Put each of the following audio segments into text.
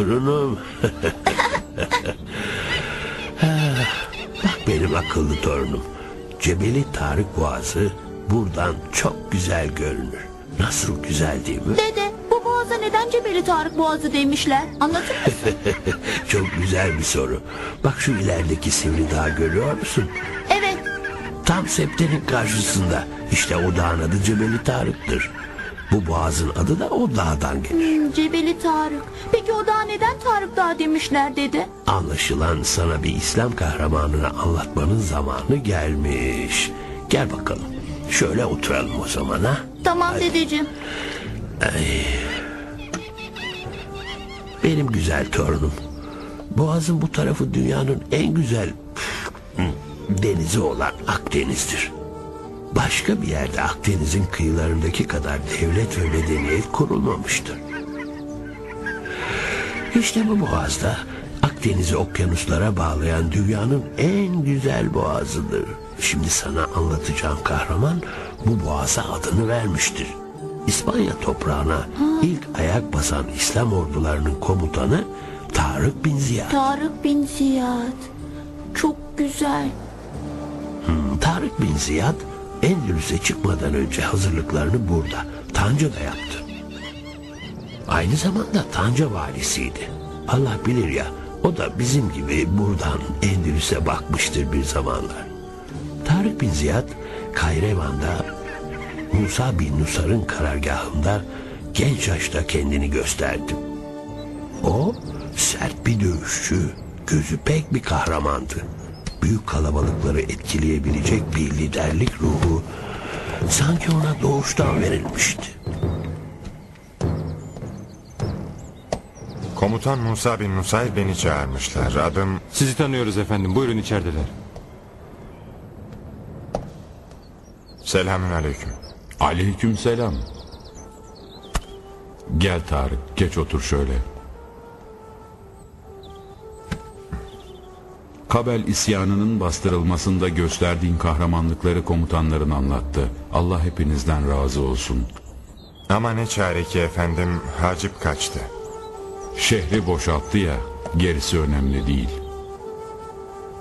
torunum. Bak benim akıllı torunum. Cebeli Tarık Boğazı buradan çok güzel görünür. Nasıl güzel değil mi? Dede bu boğaza neden Cebeli Tarık Boğazı demişler? Anlatır mısın? Çok güzel bir soru. Bak şu ilerideki sivri dağ görüyor musun? evet. Tam septenin karşısında. İşte o dağın adı Cebeli Tarık'tır. Bu boğazın adı da o dağdan gelir. Hmm, Cebeli Tarık. Tarık Dağı demişler dede? Anlaşılan sana bir İslam kahramanını anlatmanın zamanı gelmiş. Gel bakalım. Şöyle oturalım o zaman ha. Tamam dedeciğim. Benim güzel torunum. Boğazın bu tarafı dünyanın en güzel denizi olan Akdeniz'dir. Başka bir yerde Akdeniz'in kıyılarındaki kadar devlet ve medeniyet kurulmamıştır. İşte bu boğazda Akdeniz'i okyanuslara bağlayan dünyanın en güzel boğazıdır. Şimdi sana anlatacağım kahraman bu boğaza adını vermiştir. İspanya toprağına ilk ayak basan İslam ordularının komutanı Tarık bin Ziyad. Tarık bin Ziyad. Çok güzel. Tarık bin Ziyad Endülüs'e çıkmadan önce hazırlıklarını burada Tanca'da yaptı. Aynı zamanda Tanca valisiydi. Allah bilir ya o da bizim gibi buradan Endülüs'e bakmıştır bir zamanlar. Tarık bin Ziyad Kayrevan'da Musa bin Nusar'ın karargahında genç yaşta kendini gösterdi. O sert bir dövüşçü, gözü pek bir kahramandı. Büyük kalabalıkları etkileyebilecek bir liderlik ruhu sanki ona doğuştan verilmişti. Komutan Musa bin Nusayr beni çağırmışlar. Adım Sizi tanıyoruz efendim. Buyurun içerideler. Selamün Aleyküm. Aleykümselam. Gel Tarık, geç otur şöyle. Kabel isyanının bastırılmasında gösterdiğin kahramanlıkları komutanların anlattı. Allah hepinizden razı olsun. Ama ne çare ki efendim Hacip kaçtı. Şehri boşalttı ya, gerisi önemli değil.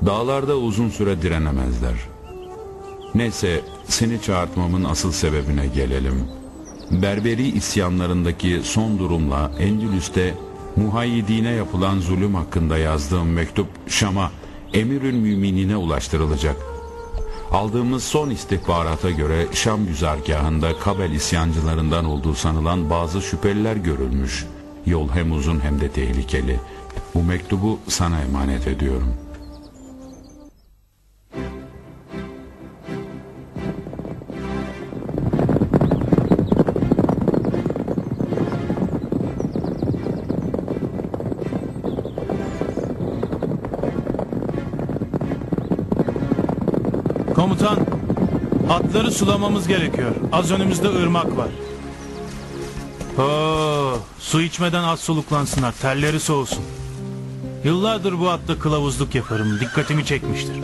Dağlarda uzun süre direnemezler. Neyse, seni çağırtmamın asıl sebebine gelelim. Berberi isyanlarındaki son durumla Endülüs'te muhayyidine yapılan zulüm hakkında yazdığım mektup Şam'a Emirül Müminine ulaştırılacak. Aldığımız son istihbarata göre Şam güzergahında Kabel isyancılarından olduğu sanılan bazı şüpheliler görülmüş. Yol hem uzun hem de tehlikeli. Bu mektubu sana emanet ediyorum. Komutan, atları sulamamız gerekiyor. Az önümüzde ırmak var. Oo, su içmeden at soluklansınlar, terleri soğusun. Yıllardır bu atta kılavuzluk yaparım, dikkatimi çekmiştir.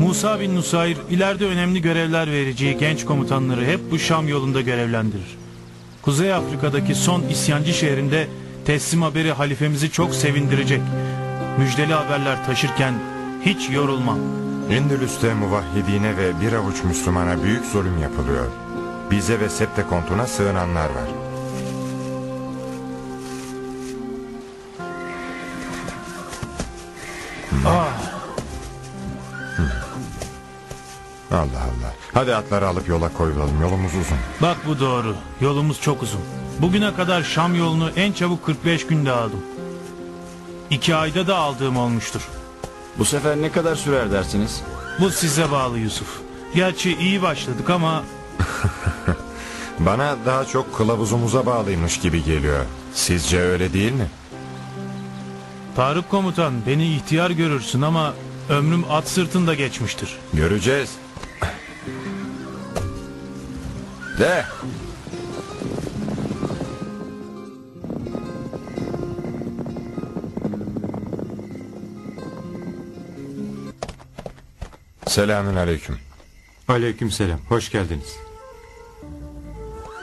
Musa bin Nusayr ileride önemli görevler vereceği genç komutanları hep bu Şam yolunda görevlendirir. Kuzey Afrika'daki son isyancı şehrinde teslim haberi halifemizi çok sevindirecek. Müjdeli haberler taşırken hiç yorulmam. Endülüs'te muvahhidine ve bir avuç Müslümana büyük zulüm yapılıyor. Bize ve Septe kontuna sığınanlar var. Allah Allah. Hadi atları alıp yola koyulalım. Yolumuz uzun. Bak bu doğru. Yolumuz çok uzun. Bugüne kadar Şam yolunu en çabuk 45 günde aldım. İki ayda da aldığım olmuştur. Bu sefer ne kadar sürer dersiniz? Bu size bağlı Yusuf. Gerçi iyi başladık ama Bana daha çok kılavuzumuza bağlıymış gibi geliyor. Sizce öyle değil mi? Tarık komutan beni ihtiyar görürsün ama ömrüm at sırtında geçmiştir. Göreceğiz. De. Selamün aleyküm. Aleykümselam. Hoş geldiniz.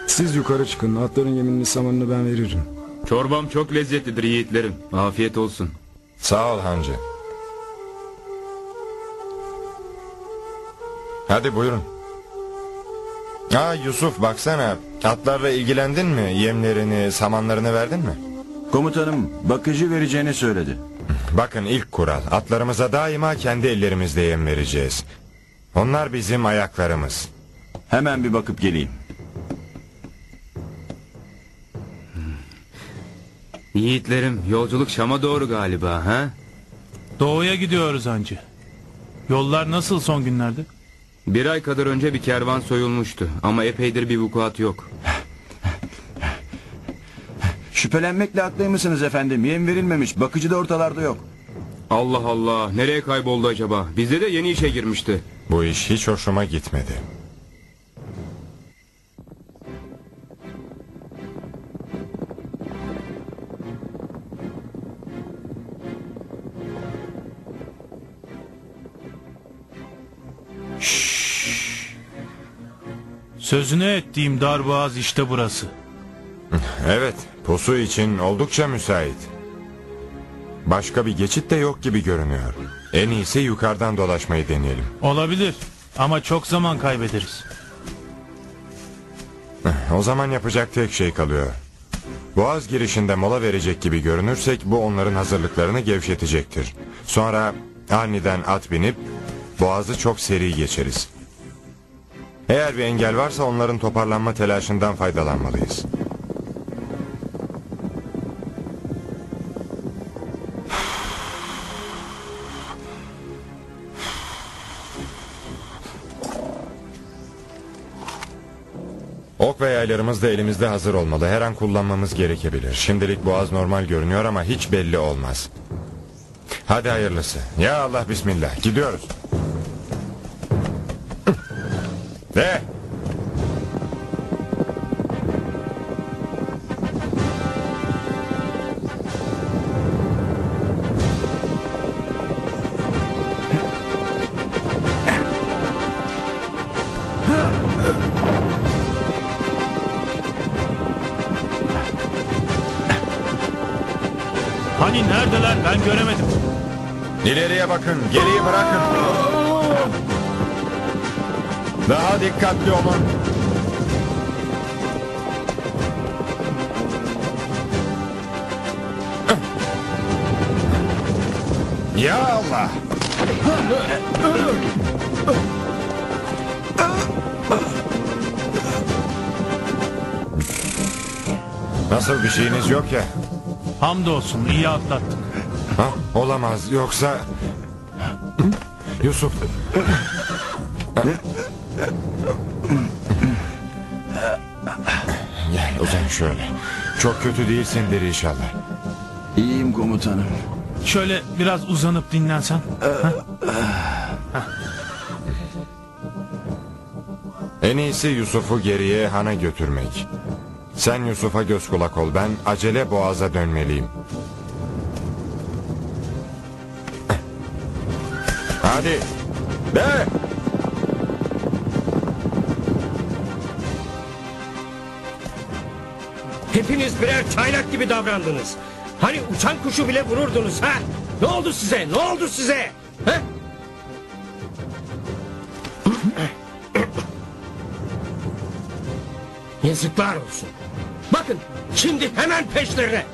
Siz yukarı çıkın. Atların yeminini samanını ben veririm. Çorbam çok lezzetlidir yiğitlerim. Afiyet olsun. Sağ ol hancı. Hadi buyurun. Aa Yusuf baksana. Atlarla ilgilendin mi? Yemlerini, samanlarını verdin mi? Komutanım bakıcı vereceğini söyledi. Bakın ilk kural. Atlarımıza daima kendi ellerimizle yem vereceğiz. Onlar bizim ayaklarımız. Hemen bir bakıp geleyim. Yiğitlerim yolculuk Şam'a doğru galiba ha? Doğuya gidiyoruz hancı. Yollar nasıl son günlerde? Bir ay kadar önce bir kervan soyulmuştu ama epeydir bir vukuat yok. Şüphelenmekle haklıymışsınız efendim. Yem verilmemiş. Bakıcı da ortalarda yok. Allah Allah nereye kayboldu acaba? Bizde de yeni işe girmişti. Bu iş hiç hoşuma gitmedi. Sözünü ettiğim darboğaz işte burası. Evet, pusu için oldukça müsait. Başka bir geçit de yok gibi görünüyor. En iyisi yukarıdan dolaşmayı deneyelim. Olabilir ama çok zaman kaybederiz. O zaman yapacak tek şey kalıyor. Boğaz girişinde mola verecek gibi görünürsek bu onların hazırlıklarını gevşetecektir. Sonra aniden at binip boğazı çok seri geçeriz. Eğer bir engel varsa onların toparlanma telaşından faydalanmalıyız. Ok ve yaylarımız da elimizde hazır olmalı. Her an kullanmamız gerekebilir. Şimdilik boğaz normal görünüyor ama hiç belli olmaz. Hadi hayırlısı. Ya Allah bismillah. Gidiyoruz. De. Hani neredeler ben göremedim. İleriye bakın. Geriyi bırakın. Daha dikkatli olun. Ya Allah. Nasıl bir şeyiniz yok ya? Hamdolsun iyi atlattık. Ha, olamaz yoksa... Yusuf. Şöyle. Çok kötü değilsindir inşallah. İyiyim komutanım. Şöyle biraz uzanıp dinlensen. En iyisi Yusuf'u geriye hana götürmek. Sen Yusuf'a göz kulak ol. Ben acele boğaza dönmeliyim. Hadi. De. Hepiniz birer çaylak gibi davrandınız. Hani uçan kuşu bile vururdunuz ha? Ne oldu size? Ne oldu size? Ha? Yazıklar olsun. Bakın şimdi hemen peşlerine.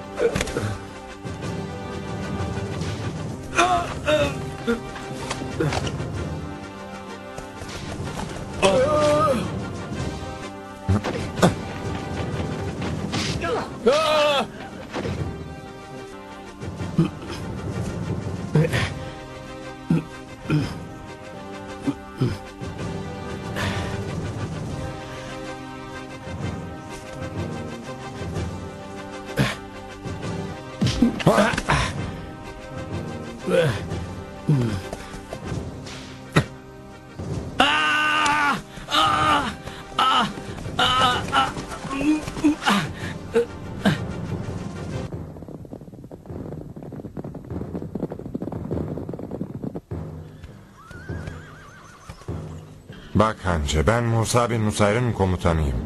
Hancı ben Musa bin Nusayr'ın komutanıyım.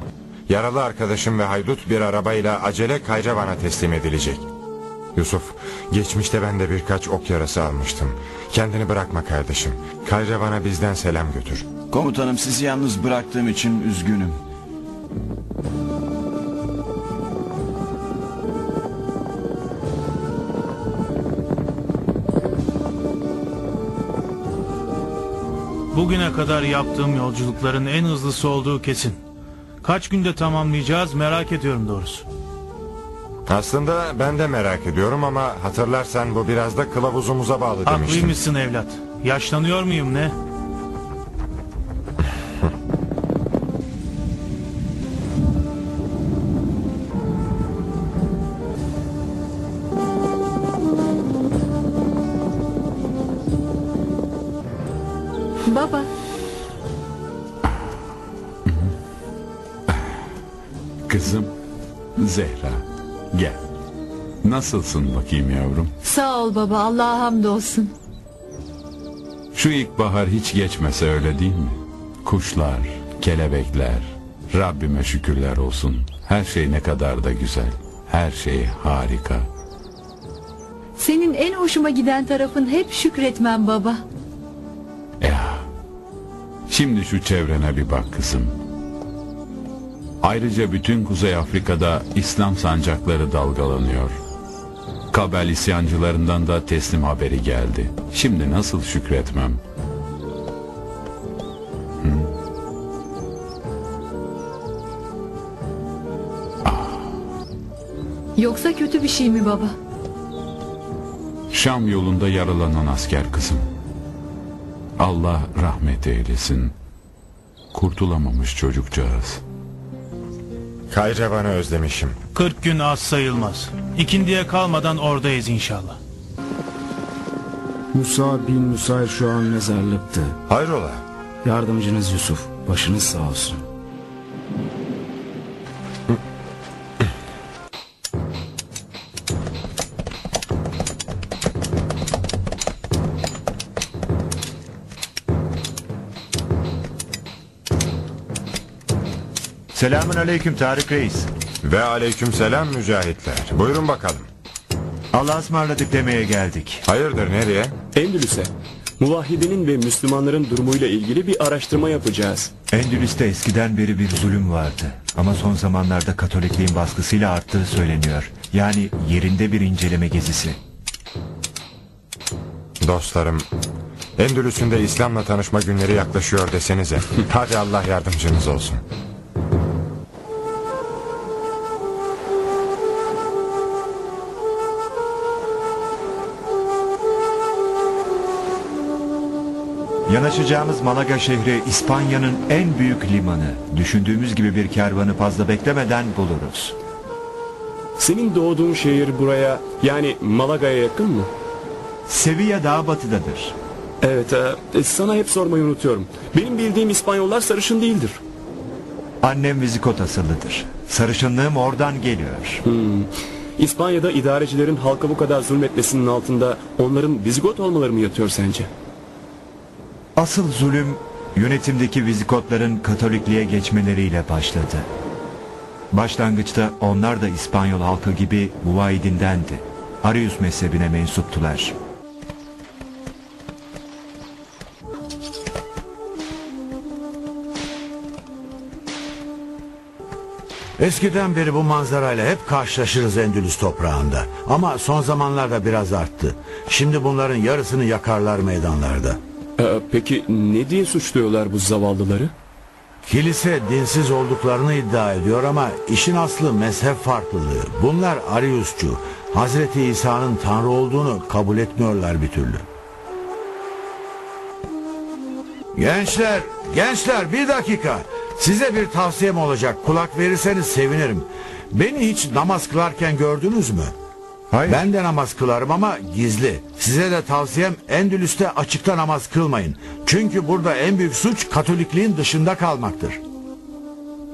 Yaralı arkadaşım ve haydut bir arabayla acele Kayravan'a teslim edilecek. Yusuf, geçmişte ben de birkaç ok yarası almıştım. Kendini bırakma kardeşim. Kayravan'a bizden selam götür. Komutanım sizi yalnız bıraktığım için üzgünüm. Bugüne kadar yaptığım yolculukların en hızlısı olduğu kesin. Kaç günde tamamlayacağız merak ediyorum doğrusu. Aslında ben de merak ediyorum ama hatırlarsan bu biraz da kılavuzumuza bağlı demiştim. Haklıymışsın evlat. Yaşlanıyor muyum ne? Nasılsın bakayım yavrum? sağ ol baba. Allah'a hamdolsun. Şu ilkbahar hiç geçmese öyle değil mi? Kuşlar, kelebekler, Rabbime şükürler olsun. Her şey ne kadar da güzel. Her şey harika. Senin en hoşuma giden tarafın hep şükretmen baba. Ya. Şimdi şu çevrene bir bak kızım. Ayrıca bütün Kuzey Afrika'da İslam sancakları dalgalanıyor. Kabel isyancılarından da teslim haberi geldi. Şimdi nasıl şükretmem? Yoksa kötü bir şey mi baba? Şam yolunda yaralanan asker kızım. Allah rahmet eylesin. Kurtulamamış çocukcağız. Kayravan'ı özlemişim. 40 gün az sayılmaz. İkindiye kalmadan oradayız inşallah. Musa bin Musayr şu an mezarlıktı. Hayrola? Yardımcınız Yusuf. Başınız sağ olsun. Selamun aleyküm Tarık Reis. Ve aleykümselam mücahitler. Buyurun bakalım. Allah'a ısmarladık demeye geldik. Hayırdır nereye? Endülüs'e. Muvahhidinin ve Müslümanların durumuyla ilgili bir araştırma yapacağız. Endülüs'te eskiden beri bir zulüm vardı. Ama son zamanlarda Katolikliğin baskısıyla arttığı söyleniyor. Yani yerinde bir inceleme gezisi. Dostlarım, Endülüs'ün de İslam'la tanışma günleri yaklaşıyor desenize. Hadi Allah yardımcınız olsun. Yanaşacağımız Malaga şehri İspanya'nın en büyük limanı. Düşündüğümüz gibi bir kervanı fazla beklemeden buluruz. Senin doğduğun şehir buraya yani Malaga'ya yakın mı? Sevilla daha batıdadır. Evet e, sana hep sormayı unutuyorum. Benim bildiğim İspanyollar sarışın değildir. Annem Vizikot asıllıdır. Sarışınlığım oradan geliyor. Hmm. İspanya'da idarecilerin halka bu kadar zulmetmesinin altında onların Vizigot olmaları mı yatıyor sence? Asıl zulüm yönetimdeki Vizikotların Katolikliğe geçmeleriyle başladı. Başlangıçta onlar da İspanyol halkı gibi muvaidindendi. Arius mezhebine mensuptular. Eskiden beri bu manzarayla hep karşılaşırız Endülüs toprağında. Ama son zamanlarda biraz arttı. Şimdi bunların yarısını yakarlar meydanlarda. Ee, peki ne diye suçluyorlar bu zavallıları? Kilise dinsiz olduklarını iddia ediyor ama işin aslı mezhep farklılığı. Bunlar Ariusçu. Hazreti İsa'nın Tanrı olduğunu kabul etmiyorlar bir türlü. Gençler, gençler bir dakika. Size bir tavsiyem olacak. Kulak verirseniz sevinirim. Beni hiç namaz kılarken gördünüz mü? Hayır. Ben de namaz kılarım ama gizli. Size de tavsiyem Endülüs'te açıkta namaz kılmayın. Çünkü burada en büyük suç Katolikliğin dışında kalmaktır.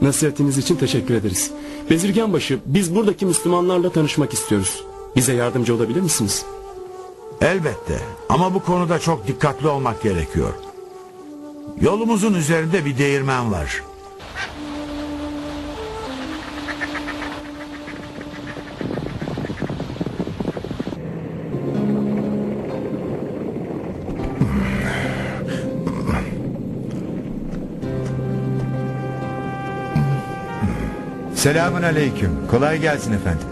Nasihatiniz için teşekkür ederiz. Bezirganbaşı biz buradaki Müslümanlarla tanışmak istiyoruz. Bize yardımcı olabilir misiniz? Elbette ama bu konuda çok dikkatli olmak gerekiyor. Yolumuzun üzerinde bir değirmen var. Selamun aleyküm. Kolay gelsin efendim.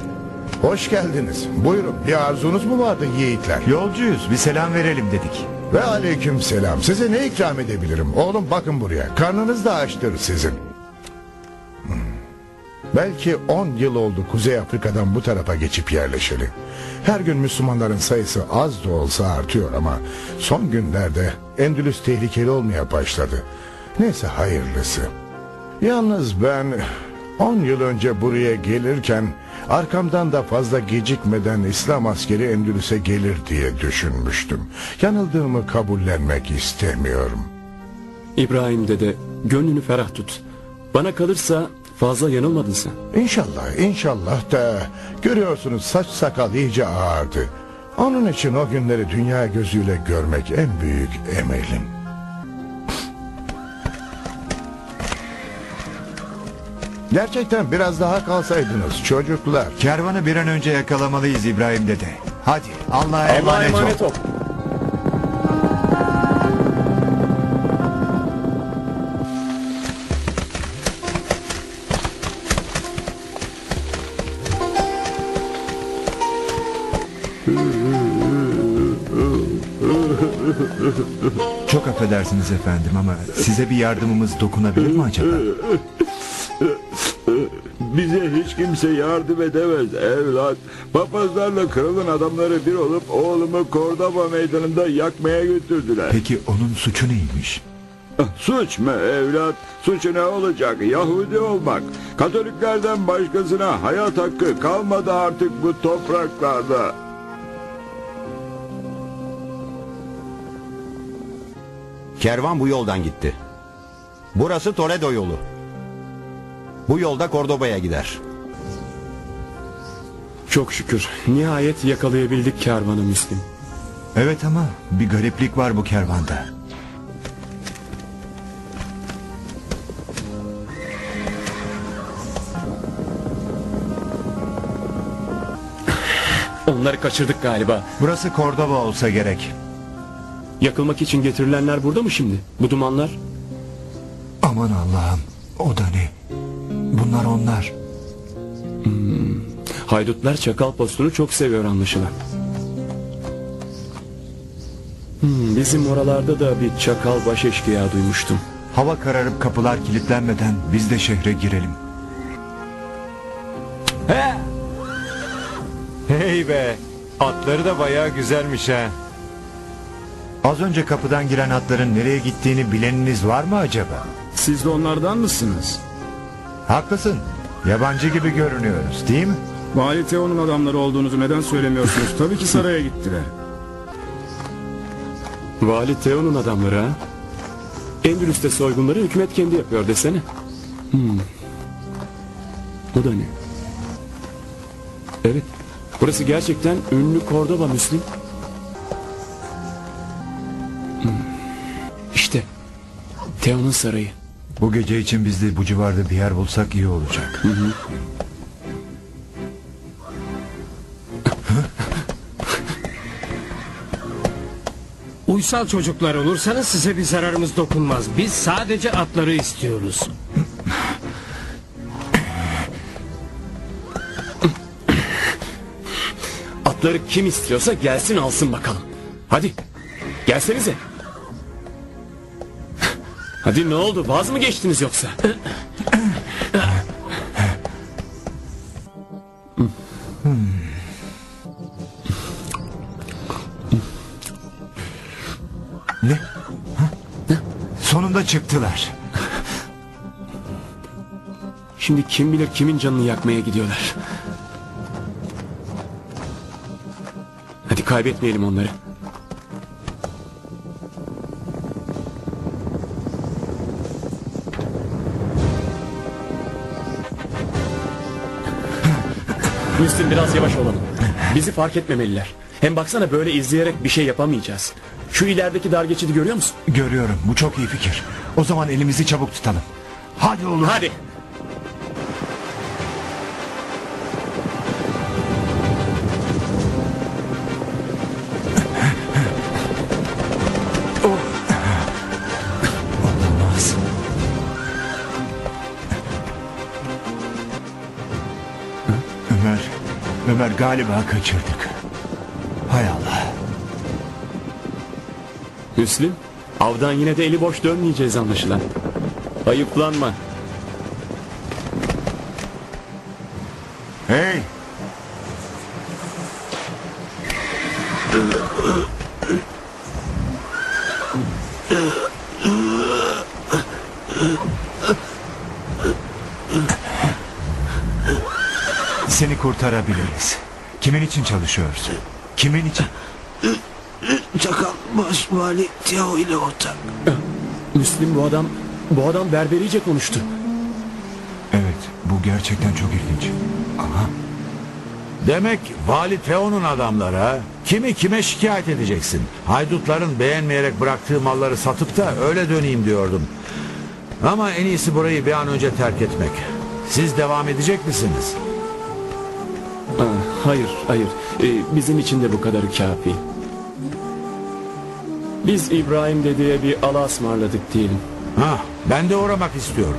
Hoş geldiniz. Buyurun bir arzunuz mu vardı yiğitler? Yolcuyuz. Bir selam verelim dedik. Ve aleyküm selam. Size ne ikram edebilirim? Oğlum bakın buraya. Karnınız da açtır sizin. Hmm. Belki 10 yıl oldu Kuzey Afrika'dan bu tarafa geçip yerleşeli. Her gün Müslümanların sayısı az da olsa artıyor ama son günlerde Endülüs tehlikeli olmaya başladı. Neyse hayırlısı. Yalnız ben 10 yıl önce buraya gelirken arkamdan da fazla gecikmeden İslam askeri Endülüs'e gelir diye düşünmüştüm. Yanıldığımı kabullenmek istemiyorum. İbrahim dede gönlünü ferah tut. Bana kalırsa fazla yanılmadın sen. İnşallah, inşallah da görüyorsunuz saç sakal iyice ağardı. Onun için o günleri dünya gözüyle görmek en büyük emelim. Gerçekten biraz daha kalsaydınız çocuklar. Kervanı bir an önce yakalamalıyız İbrahim dede. Hadi Allah'a emanet, ol. ol. Çok affedersiniz efendim ama size bir yardımımız dokunabilir mi acaba? Hiç kimse yardım edemez evlat. Papazlarla kralın adamları bir olup oğlumu Kordoba meydanında yakmaya götürdüler. Peki onun suçu neymiş? Suç mu evlat? Suçu ne olacak? Yahudi olmak. Katoliklerden başkasına hayat hakkı kalmadı artık bu topraklarda. Kervan bu yoldan gitti. Burası Toledo yolu. Bu yolda Kordoba'ya gider. Çok şükür. Nihayet yakalayabildik kervanı Müslim. Evet ama bir gariplik var bu kervanda. Onları kaçırdık galiba. Burası Kordoba olsa gerek. Yakılmak için getirilenler burada mı şimdi? Bu dumanlar? Aman Allah'ım o da ne? Bunlar onlar. Hmm. Haydutlar çakal postunu çok seviyor anlaşılan. Hmm, bizim oralarda da bir çakal baş eşkıya duymuştum. Hava kararıp kapılar kilitlenmeden biz de şehre girelim. He! Hey be! Atları da bayağı güzelmiş ha. Az önce kapıdan giren atların nereye gittiğini bileniniz var mı acaba? Siz de onlardan mısınız? Haklısın. Yabancı gibi görünüyoruz değil mi? Vali Teo'nun adamları olduğunuzu neden söylemiyorsunuz? Tabii ki saraya gittiler. Vali Teo'nun adamları ha? Endülüs'te soygunları hükümet kendi yapıyor desene. Hmm. Bu da ne? Evet. Burası gerçekten ünlü Kordoba Müslim. Hmm. İşte Teo'nun sarayı. Bu gece için biz de bu civarda bir yer bulsak iyi olacak. Hı hı. Uysal çocuklar olursanız size bir zararımız dokunmaz. Biz sadece atları istiyoruz. Atları kim istiyorsa gelsin alsın bakalım. Hadi gelsenize. Hadi ne oldu vaz mı geçtiniz yoksa? Çıktılar. Şimdi kim bilir kimin canını yakmaya gidiyorlar. Kaybetmeyelim onları. Müslüm biraz yavaş olalım. Bizi fark etmemeliler. Hem baksana böyle izleyerek bir şey yapamayacağız. Şu ilerideki dar geçidi görüyor musun? Görüyorum. Bu çok iyi fikir. O zaman elimizi çabuk tutalım. Hadi oğlum. Hadi. Ömer, Ömer galiba kaçırdık. Hay Allah. Müslüm, avdan yine de eli boş dönmeyeceğiz anlaşılan. Ayıplanma. Hey! Seni kurtarabiliriz. Kimin için çalışıyorsun? Kimin için? Başvali Teo ile ortak. Müslüm bu adam, bu adam berberice konuştu. Evet, bu gerçekten çok ilginç. Aha. Demek Vali Teo'nun adamları ha? Kimi kime şikayet edeceksin? Haydutların beğenmeyerek bıraktığı malları satıp da öyle döneyim diyordum. Ama en iyisi burayı bir an önce terk etmek. Siz devam edecek misiniz? Aa, hayır, hayır. Ee, bizim için de bu kadar kafi. Biz İbrahim dedeye bir ala ısmarladık diyelim. Ha, ben de uğramak istiyorum.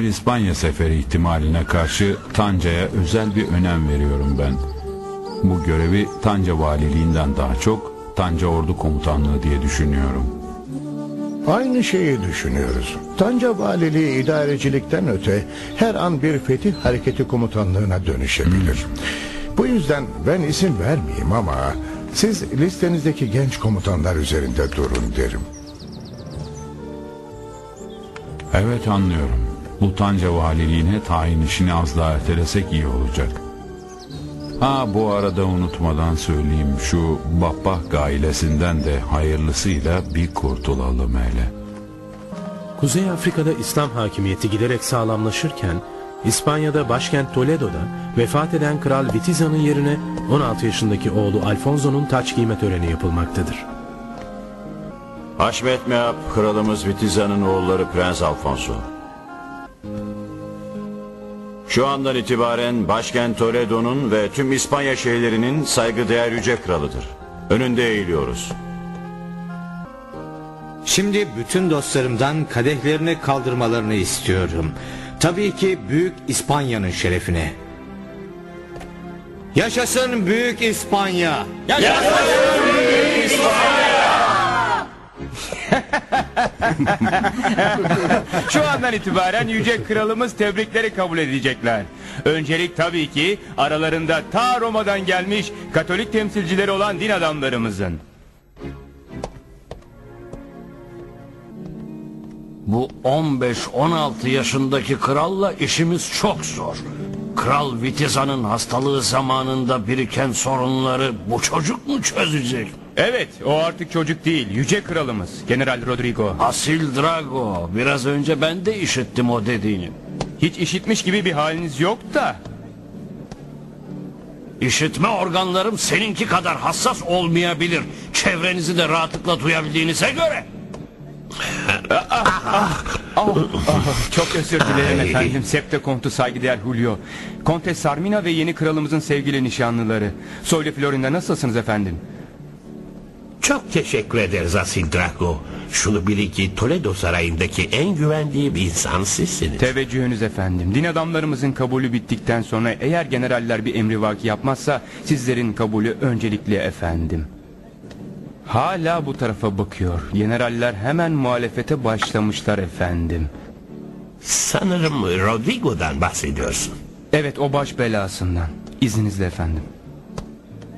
Bir İspanya seferi ihtimaline karşı Tanca'ya özel bir önem veriyorum ben. Bu görevi Tanca valiliğinden daha çok Tanca ordu komutanlığı diye düşünüyorum. Aynı şeyi düşünüyoruz. Tanca Valiliği idarecilikten öte her an bir fetih hareketi komutanlığına dönüşebilir. Bu yüzden ben isim vermeyeyim ama siz listenizdeki genç komutanlar üzerinde durun derim. Evet anlıyorum. Bu Tanca valiliğine tayin işini az daha ertelesek iyi olacak. Ha bu arada unutmadan söyleyeyim şu Babbah ailesinden de hayırlısıyla bir kurtulalım hele. Kuzey Afrika'da İslam hakimiyeti giderek sağlamlaşırken İspanya'da başkent Toledo'da vefat eden Kral Vitiza'nın yerine 16 yaşındaki oğlu Alfonso'nun taç giyme töreni yapılmaktadır. Haşmet Meab, kralımız Vitiza'nın oğulları Prens Alfonso. Şu andan itibaren başkent Toledo'nun ve tüm İspanya şehirlerinin saygıdeğer yüce kralıdır. Önünde eğiliyoruz. Şimdi bütün dostlarımdan kadehlerini kaldırmalarını istiyorum. Tabii ki Büyük İspanya'nın şerefine. Yaşasın Büyük İspanya! Yaşasın Büyük İspanya! Şu andan itibaren yüce kralımız tebrikleri kabul edecekler. Öncelik tabii ki aralarında ta Roma'dan gelmiş Katolik temsilcileri olan din adamlarımızın. Bu 15-16 yaşındaki kralla işimiz çok zor. Kral Vitiza'nın hastalığı zamanında biriken sorunları bu çocuk mu çözecek? Evet, o artık çocuk değil, yüce kralımız, General Rodrigo. Asil Drago, biraz önce ben de işittim o dediğini. Hiç işitmiş gibi bir haliniz yok da. İşitme organlarım seninki kadar hassas olmayabilir. Çevrenizi de rahatlıkla duyabildiğinize göre. Ah, çok özür dilerim efendim. Septe Kontu saygıdeğer Julio. Kontes Sarmina ve yeni kralımızın sevgili nişanlıları. Soylu Florinda nasılsınız efendim? Çok teşekkür ederiz Asil Drago. Şunu bilin ki Toledo Sarayı'ndaki en güvendiğim insan sizsiniz. Teveccühünüz efendim. Din adamlarımızın kabulü bittikten sonra eğer generaller bir emri vaki yapmazsa sizlerin kabulü öncelikli efendim. Hala bu tarafa bakıyor. Generaller hemen muhalefete başlamışlar efendim. Sanırım Rodrigo'dan bahsediyorsun. Evet o baş belasından. İzninizle efendim.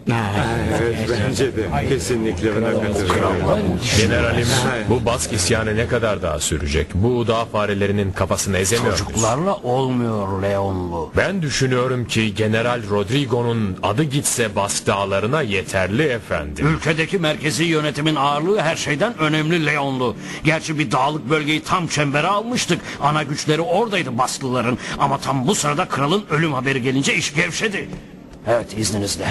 Evet bence de. Kesinlikle ona katılıyorum. Generalim bu bask isyanı ne kadar daha sürecek? Bu dağ farelerinin kafasını ezemiyor muyuz? Çocuklarla olmuyor Leonlu. Ben düşünüyorum ki General Rodrigo'nun adı gitse Bask dağlarına yeterli efendim. Ülkedeki merkezi yönetimin ağırlığı her şeyden önemli Leonlu. Gerçi bir dağlık bölgeyi tam çembere almıştık. Ana güçleri oradaydı Basklıların. Ama tam bu sırada kralın ölüm haberi gelince iş gevşedi. Evet izninizle.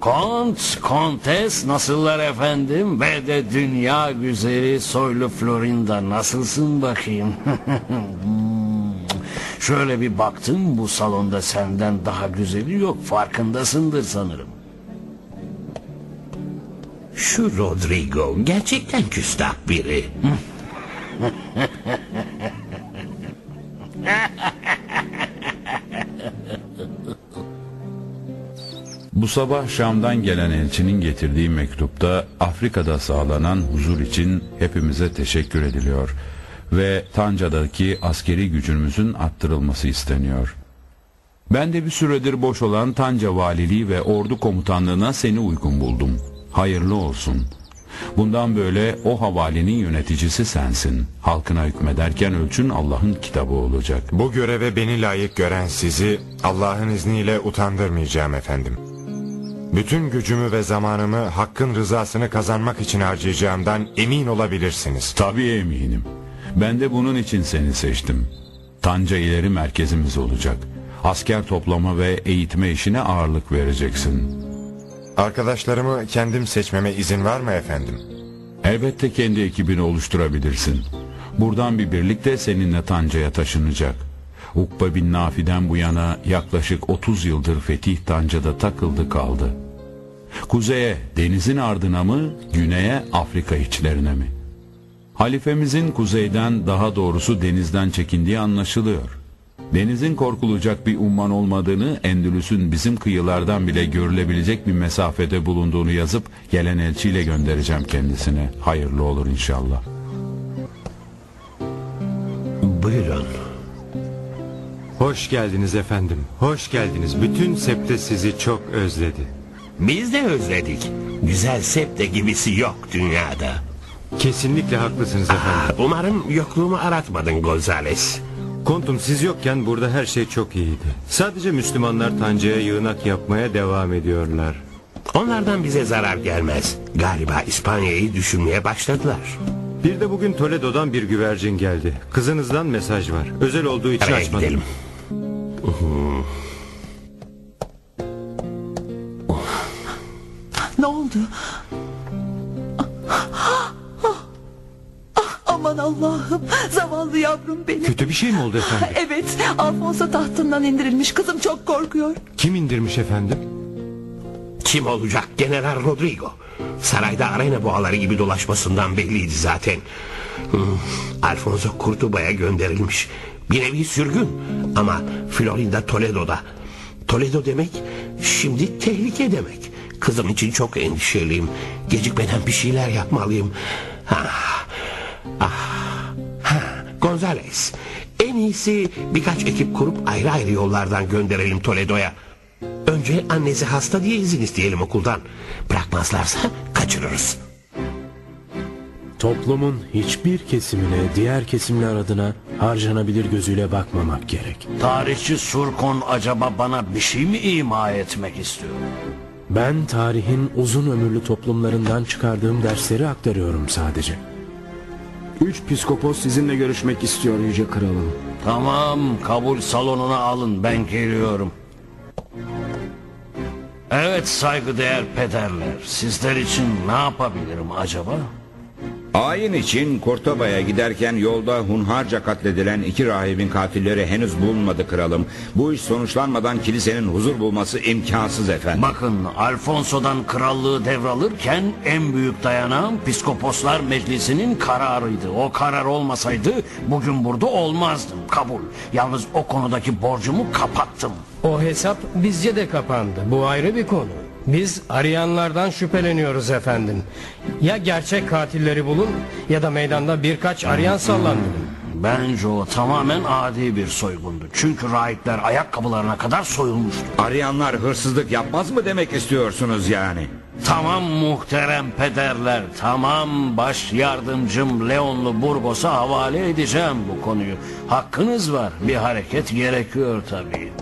Kont, kontes nasıllar efendim? Ve de dünya güzeli soylu Florinda nasılsın bakayım? Şöyle bir baktım bu salonda senden daha güzeli yok farkındasındır sanırım. Şu Rodrigo gerçekten küstah biri. Bu sabah Şam'dan gelen elçinin getirdiği mektupta Afrika'da sağlanan huzur için hepimize teşekkür ediliyor ve Tanca'daki askeri gücümüzün arttırılması isteniyor. Ben de bir süredir boş olan Tanca valiliği ve ordu komutanlığına seni uygun buldum. Hayırlı olsun. Bundan böyle o havalinin yöneticisi sensin. Halkına hükmederken ölçün Allah'ın kitabı olacak. Bu göreve beni layık gören sizi Allah'ın izniyle utandırmayacağım efendim. Bütün gücümü ve zamanımı hakkın rızasını kazanmak için harcayacağımdan emin olabilirsiniz. Tabii eminim. Ben de bunun için seni seçtim. Tanca ileri merkezimiz olacak. Asker toplama ve eğitme işine ağırlık vereceksin. Arkadaşlarımı kendim seçmeme izin var mı efendim? Elbette kendi ekibini oluşturabilirsin. Buradan bir birlik de seninle Tanca'ya taşınacak. Ukba bin Nafi'den bu yana yaklaşık 30 yıldır Fetih Tanca'da takıldı kaldı. Kuzeye denizin ardına mı, güneye Afrika içlerine mi? Halifemizin kuzeyden daha doğrusu denizden çekindiği anlaşılıyor. Denizin korkulacak bir umman olmadığını, Endülüs'ün bizim kıyılardan bile görülebilecek bir mesafede bulunduğunu yazıp gelen elçiyle göndereceğim kendisine. Hayırlı olur inşallah. Buyurun. Hoş geldiniz efendim. Hoş geldiniz. Bütün septe sizi çok özledi. Biz de özledik. Güzel septe gibisi yok dünyada. Kesinlikle haklısınız efendim. Umarım yokluğumu aratmadın Gonzales. Kontum siz yokken burada her şey çok iyiydi. Sadece Müslümanlar Tanca'ya yığınak yapmaya devam ediyorlar. Onlardan bize zarar gelmez. Galiba İspanya'yı düşünmeye başladılar. Bir de bugün Toledo'dan bir güvercin geldi. Kızınızdan mesaj var. Özel olduğu için Araya açmadım. gidelim. Ne oldu? Aman Allah'ım zavallı yavrum benim. Kötü bir şey mi oldu efendim? Evet Alfonso tahtından indirilmiş kızım çok korkuyor. Kim indirmiş efendim? Kim olacak? General Rodrigo. Sarayda arena boğaları gibi dolaşmasından belliydi zaten. Hmm, Alfonso Kurtuba'ya gönderilmiş. Bir nevi sürgün. Ama Florinda Toledo'da. Toledo demek şimdi tehlike demek. Kızım için çok endişeliyim. Gecikmeden bir şeyler yapmalıyım. Ah, ah, ha, Gonzales. En iyisi birkaç ekip kurup ayrı ayrı yollardan gönderelim Toledo'ya. Önce annesi hasta diye izin isteyelim okuldan. Bırakmazlarsa kaçırırız. Toplumun hiçbir kesimine diğer kesimler adına harcanabilir gözüyle bakmamak gerek. Tarihçi Surkon acaba bana bir şey mi ima etmek istiyor? Ben tarihin uzun ömürlü toplumlarından çıkardığım dersleri aktarıyorum sadece. Üç psikopos sizinle görüşmek istiyor Yüce Kralım. Tamam kabul salonuna alın ben geliyorum. Evet saygıdeğer pederler sizler için ne yapabilirim acaba? Ayin için Kortoba'ya giderken yolda hunharca katledilen iki rahibin katilleri henüz bulunmadı kralım. Bu iş sonuçlanmadan kilisenin huzur bulması imkansız efendim. Bakın Alfonso'dan krallığı devralırken en büyük dayanağım Piskoposlar Meclisi'nin kararıydı. O karar olmasaydı bugün burada olmazdım. Kabul. Yalnız o konudaki borcumu kapattım. O hesap bizce de kapandı. Bu ayrı bir konu. Biz arayanlardan şüpheleniyoruz efendim. Ya gerçek katilleri bulun ya da meydanda birkaç arayan sallandırın. Bence o tamamen adi bir soygundu. Çünkü rahipler ayakkabılarına kadar soyulmuştu. Arayanlar hırsızlık yapmaz mı demek istiyorsunuz yani? Tamam muhterem pederler, tamam baş yardımcım Leonlu Burgos'a havale edeceğim bu konuyu. Hakkınız var, bir hareket gerekiyor tabii.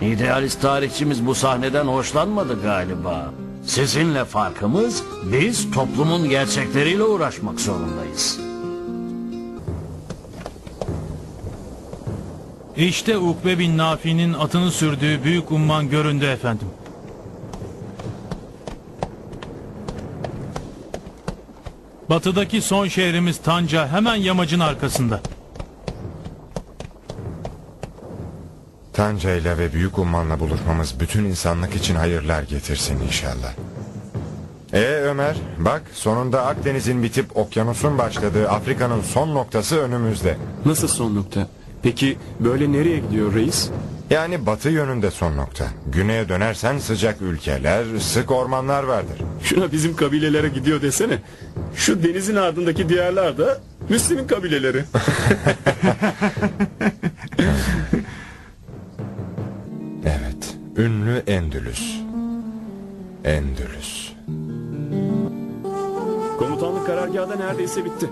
İdealist tarihçimiz bu sahneden hoşlanmadı galiba. Sizinle farkımız biz toplumun gerçekleriyle uğraşmak zorundayız. İşte Ukbe bin Nafi'nin atını sürdüğü büyük umman göründü efendim. Batıdaki son şehrimiz Tanca hemen yamacın arkasında. Tanca ile ve Büyük Umman'la buluşmamız bütün insanlık için hayırlar getirsin inşallah. Ee Ömer, bak sonunda Akdeniz'in bitip okyanusun başladığı Afrika'nın son noktası önümüzde. Nasıl son nokta? Peki böyle nereye gidiyor reis? Yani batı yönünde son nokta. Güneye dönersen sıcak ülkeler, sık ormanlar vardır. Şuna bizim kabilelere gidiyor desene. Şu denizin ardındaki diğerler de Müslümin kabileleri. ünlü Endülüs. Endülüs. Komutanlık karargahı da neredeyse bitti.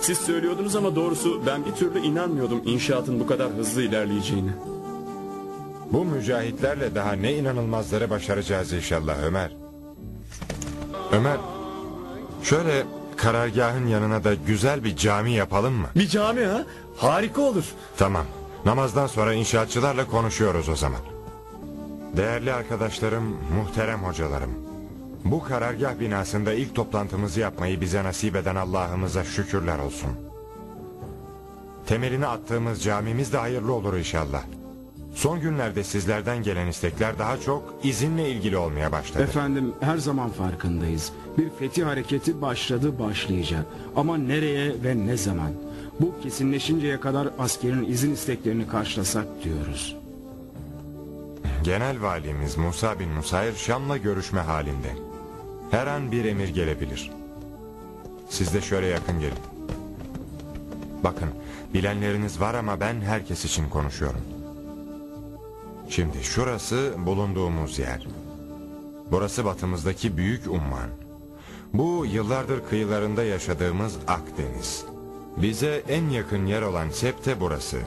Siz söylüyordunuz ama doğrusu ben bir türlü inanmıyordum inşaatın bu kadar hızlı ilerleyeceğine. Bu mücahitlerle daha ne inanılmazları başaracağız inşallah Ömer. Ömer, şöyle karargahın yanına da güzel bir cami yapalım mı? Bir cami ha? Harika olur. Tamam. Namazdan sonra inşaatçılarla konuşuyoruz o zaman. Değerli arkadaşlarım, muhterem hocalarım. Bu karargah binasında ilk toplantımızı yapmayı bize nasip eden Allah'ımıza şükürler olsun. Temelini attığımız camimiz de hayırlı olur inşallah. Son günlerde sizlerden gelen istekler daha çok izinle ilgili olmaya başladı. Efendim her zaman farkındayız. Bir fethi hareketi başladı başlayacak. Ama nereye ve ne zaman? Bu kesinleşinceye kadar askerin izin isteklerini karşılasak diyoruz. Genel valimiz Musa bin Musayr Şam'la görüşme halinde. Her an bir emir gelebilir. Siz de şöyle yakın gelin. Bakın, bilenleriniz var ama ben herkes için konuşuyorum. Şimdi şurası bulunduğumuz yer. Burası batımızdaki Büyük Umman. Bu yıllardır kıyılarında yaşadığımız Akdeniz. Bize en yakın yer olan Septe burası.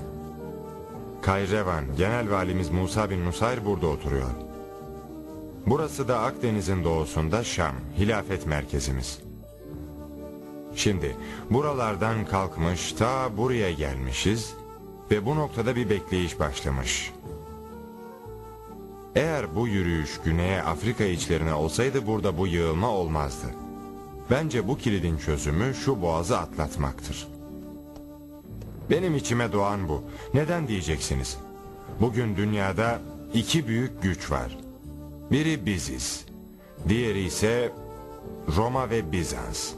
Kayrevan, Genel Valimiz Musa bin Nusayr burada oturuyor. Burası da Akdeniz'in doğusunda Şam, hilafet merkezimiz. Şimdi buralardan kalkmış ta buraya gelmişiz ve bu noktada bir bekleyiş başlamış. Eğer bu yürüyüş güneye Afrika içlerine olsaydı burada bu yığılma olmazdı. Bence bu kilidin çözümü şu boğazı atlatmaktır. Benim içime doğan bu. Neden diyeceksiniz? Bugün dünyada iki büyük güç var. Biri biziz. Diğeri ise Roma ve Bizans.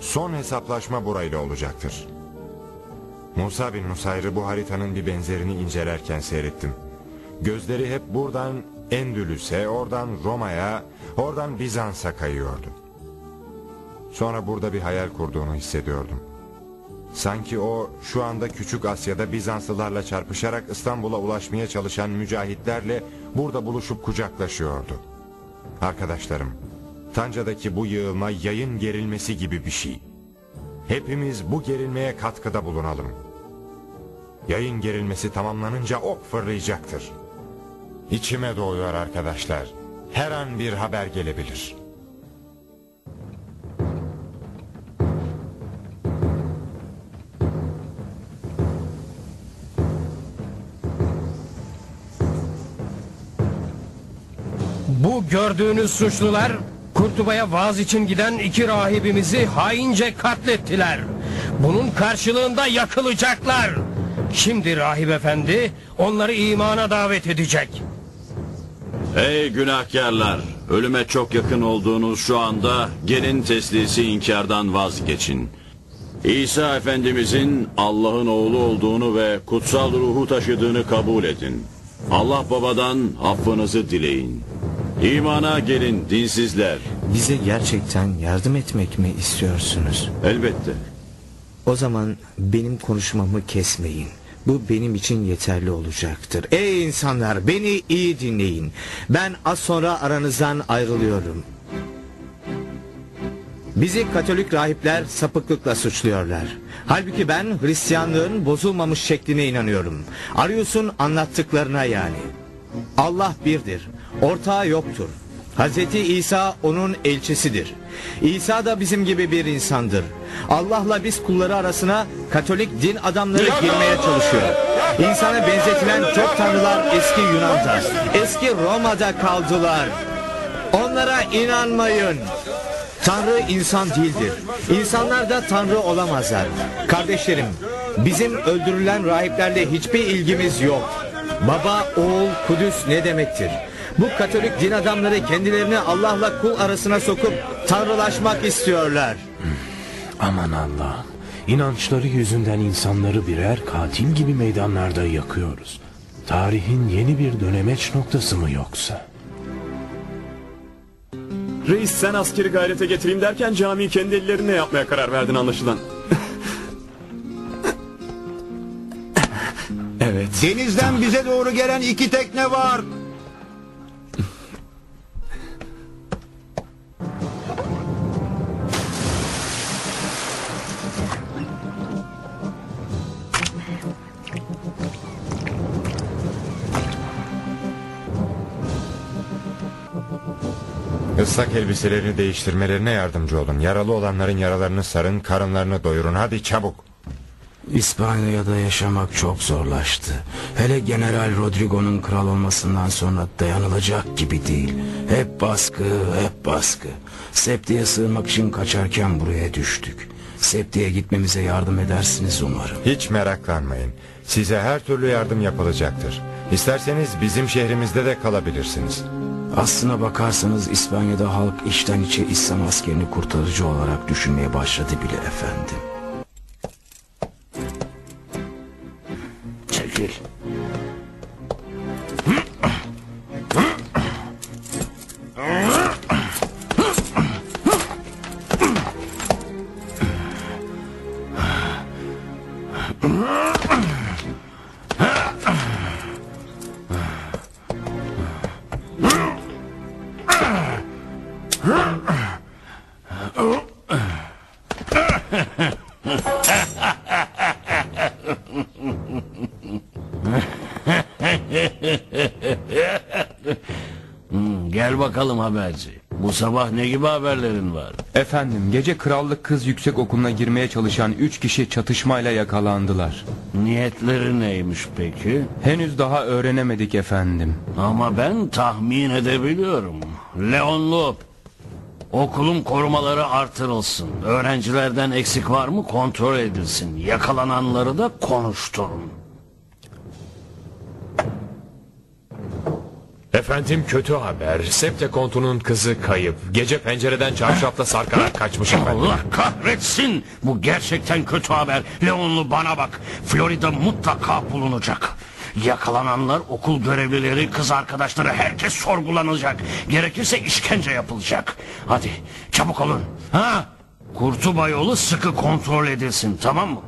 Son hesaplaşma burayla olacaktır. Musa bin Nusayr'ı bu haritanın bir benzerini incelerken seyrettim. Gözleri hep buradan Endülüs'e, oradan Roma'ya, oradan Bizans'a kayıyordu. Sonra burada bir hayal kurduğunu hissediyordum. Sanki o şu anda Küçük Asya'da Bizanslılarla çarpışarak İstanbul'a ulaşmaya çalışan mücahitlerle burada buluşup kucaklaşıyordu. Arkadaşlarım, Tanca'daki bu yığılma yayın gerilmesi gibi bir şey. Hepimiz bu gerilmeye katkıda bulunalım. Yayın gerilmesi tamamlanınca ok fırlayacaktır. İçime doğuyor arkadaşlar. Her an bir haber gelebilir. Gördüğünüz suçlular Kortuba'ya vaaz için giden iki rahibimizi haince katlettiler. Bunun karşılığında yakılacaklar. Şimdi rahip efendi onları imana davet edecek. Ey günahkarlar! Ölüme çok yakın olduğunuz şu anda gelin teslisi inkardan vazgeçin. İsa Efendimizin Allah'ın oğlu olduğunu ve kutsal ruhu taşıdığını kabul edin. Allah babadan affınızı dileyin. İmana gelin dinsizler. Bize gerçekten yardım etmek mi istiyorsunuz? Elbette. O zaman benim konuşmamı kesmeyin. Bu benim için yeterli olacaktır. Ey insanlar beni iyi dinleyin. Ben az sonra aranızdan ayrılıyorum. Bizi Katolik rahipler sapıklıkla suçluyorlar. Halbuki ben Hristiyanlığın bozulmamış şekline inanıyorum. Arius'un anlattıklarına yani. Allah birdir. Ortağı yoktur. Hazreti İsa onun elçisidir. İsa da bizim gibi bir insandır. Allah'la biz kulları arasına Katolik din adamları girmeye çalışıyor. İnsana benzetilen çok tanrılar eski Yunan'da, eski Roma'da kaldılar. Onlara inanmayın. Tanrı insan değildir. İnsanlar da Tanrı olamazlar. Kardeşlerim, bizim öldürülen rahiplerle hiçbir ilgimiz yok. Baba, oğul, Kudüs ne demektir? Bu Katolik din adamları kendilerini Allah'la kul arasına sokup tanrılaşmak istiyorlar. Aman Allah. İnançları yüzünden insanları birer katil gibi meydanlarda yakıyoruz. Tarihin yeni bir dönemeç noktası mı yoksa? Reis sen askeri gayrete getireyim derken camiyi kendi ellerine yapmaya karar verdin anlaşılan. evet. Denizden bize doğru gelen iki tekne var. Islak elbiselerini değiştirmelerine yardımcı olun. Yaralı olanların yaralarını sarın, karınlarını doyurun. Hadi çabuk. İspanya'da yaşamak çok zorlaştı. Hele General Rodrigo'nun kral olmasından sonra dayanılacak gibi değil. Hep baskı, hep baskı. Septi'ye sığınmak için kaçarken buraya düştük. Septi'ye gitmemize yardım edersiniz umarım. Hiç meraklanmayın. Size her türlü yardım yapılacaktır. İsterseniz bizim şehrimizde de kalabilirsiniz. Aslına bakarsanız İspanya'da halk içten içe İslam askerini kurtarıcı olarak düşünmeye başladı bile efendim. Çekil. Bakalım haberci. Bu sabah ne gibi haberlerin var? Efendim gece krallık kız yüksek okuluna girmeye çalışan üç kişi çatışmayla yakalandılar. Niyetleri neymiş peki? Henüz daha öğrenemedik efendim. Ama ben tahmin edebiliyorum. Leon. Okulun korumaları artırılsın. Öğrencilerden eksik var mı kontrol edilsin. Yakalananları da konuşturun. Efendim kötü haber. Septe kontunun kızı kayıp. Gece pencereden çarşafla sarkarak kaçmış efendim. Allah kahretsin. Bu gerçekten kötü haber. Leonlu bana bak. Florida mutlaka bulunacak. Yakalananlar, okul görevlileri, kız arkadaşları herkes sorgulanacak. Gerekirse işkence yapılacak. Hadi çabuk olun. Ha? Kurtuba yolu sıkı kontrol edilsin tamam mı?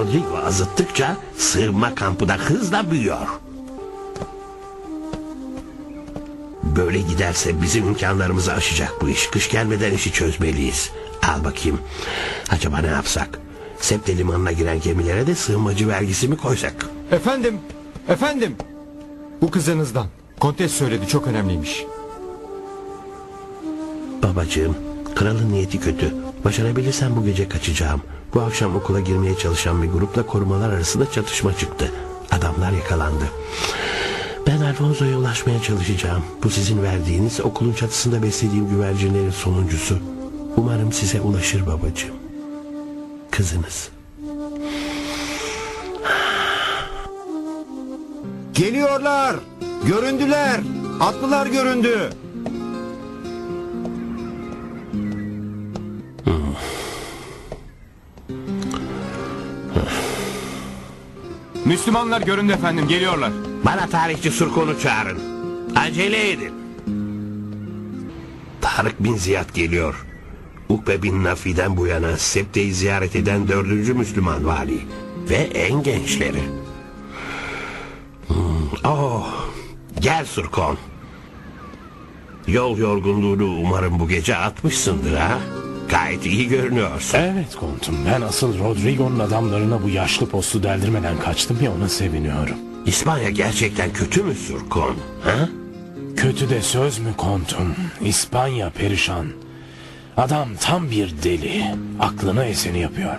Rodrigo azıttıkça sığınma kampı da hızla büyüyor. Böyle giderse bizim imkanlarımızı aşacak bu iş. Kış gelmeden işi çözmeliyiz. Al bakayım. Acaba ne yapsak? Septe limanına giren gemilere de sığınmacı vergisi mi koysak? Efendim, efendim. Bu kızınızdan. Kontes söyledi çok önemliymiş. Babacığım, kralın niyeti kötü. Başarabilirsem bu gece kaçacağım. Bu akşam okula girmeye çalışan bir grupla korumalar arasında çatışma çıktı. Adamlar yakalandı. Ben Alfonso'ya ulaşmaya çalışacağım. Bu sizin verdiğiniz okulun çatısında beslediğim güvercinlerin sonuncusu. Umarım size ulaşır babacığım. Kızınız. Geliyorlar. Göründüler. Atlılar göründü. Müslümanlar göründü efendim geliyorlar. Bana tarihçi Surkon'u çağırın. Acele edin. Tarık bin Ziyad geliyor. Ukbe bin Nafi'den bu yana Septe'yi ziyaret eden dördüncü Müslüman vali. Ve en gençleri. Hmm, Oh, gel Surkon. Yol yorgunluğunu umarım bu gece atmışsındır ha. Gayet iyi görünüyorsun. Evet kontum ben asıl Rodrigo'nun adamlarına bu yaşlı postu deldirmeden kaçtım ya ona seviniyorum. İspanya gerçekten kötü mü Surkon? Ha? Kötü de söz mü kontum? İspanya perişan. Adam tam bir deli. Aklına eseni yapıyor.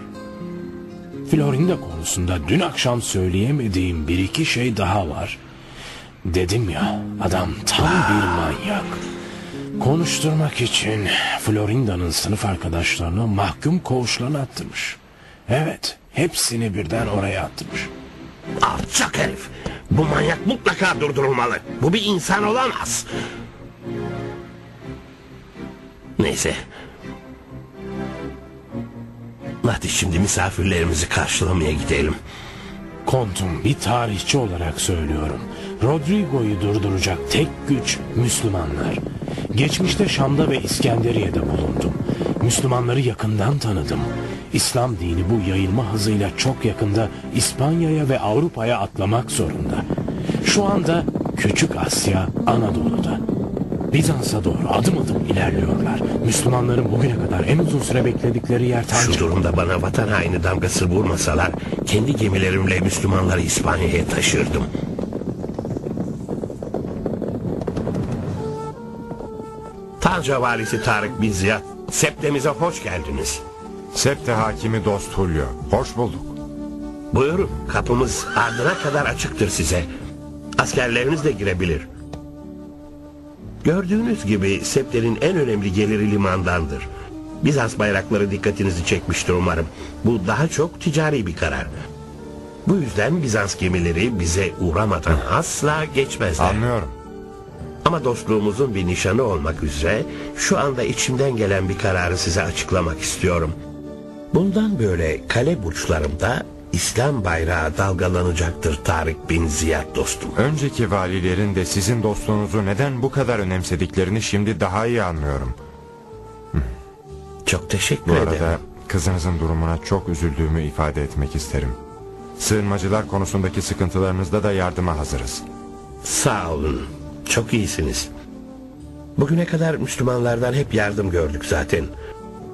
Florinda konusunda dün akşam söyleyemediğim bir iki şey daha var. Dedim ya adam tam bir manyak. Konuşturmak için Florinda'nın sınıf arkadaşlarını mahkum koğuşlarına attırmış. Evet hepsini birden oraya attırmış. Alçak herif. Bu manyak mutlaka durdurulmalı. Bu bir insan olamaz. Neyse. Hadi şimdi misafirlerimizi karşılamaya gidelim. Kontum bir tarihçi olarak söylüyorum. Rodrigo'yu durduracak tek güç Müslümanlar. Geçmişte Şam'da ve İskenderiye'de bulundum. Müslümanları yakından tanıdım. İslam dini bu yayılma hızıyla çok yakında İspanya'ya ve Avrupa'ya atlamak zorunda. Şu anda Küçük Asya Anadolu'da. Bizans'a doğru adım adım ilerliyorlar. Müslümanların bugüne kadar en uzun süre bekledikleri yer Tanca. Şu durumda bana vatan haini damgası vurmasalar kendi gemilerimle Müslümanları İspanya'ya taşırdım. Tanca valisi Tarık bin Ziyad, septemize hoş geldiniz. Septe hakimi dost Hulyo. Hoş bulduk. Buyurun, kapımız ardına kadar açıktır size. Askerleriniz de girebilir. Gördüğünüz gibi Septer'in en önemli geliri limandandır. Bizans bayrakları dikkatinizi çekmiştir umarım. Bu daha çok ticari bir karar. Bu yüzden Bizans gemileri bize uğramadan asla geçmezler. Anlıyorum. Ama dostluğumuzun bir nişanı olmak üzere şu anda içimden gelen bir kararı size açıklamak istiyorum. Bundan böyle kale burçlarımda İslam bayrağı dalgalanacaktır Tarık bin Ziyad dostum. Önceki valilerin de sizin dostluğunuzu neden bu kadar önemsediklerini şimdi daha iyi anlıyorum. Çok teşekkür Bu ederim. arada kızınızın durumuna çok üzüldüğümü ifade etmek isterim. Sığınmacılar konusundaki sıkıntılarınızda da yardıma hazırız. Sağ olun. Çok iyisiniz. Bugüne kadar Müslümanlardan hep yardım gördük zaten.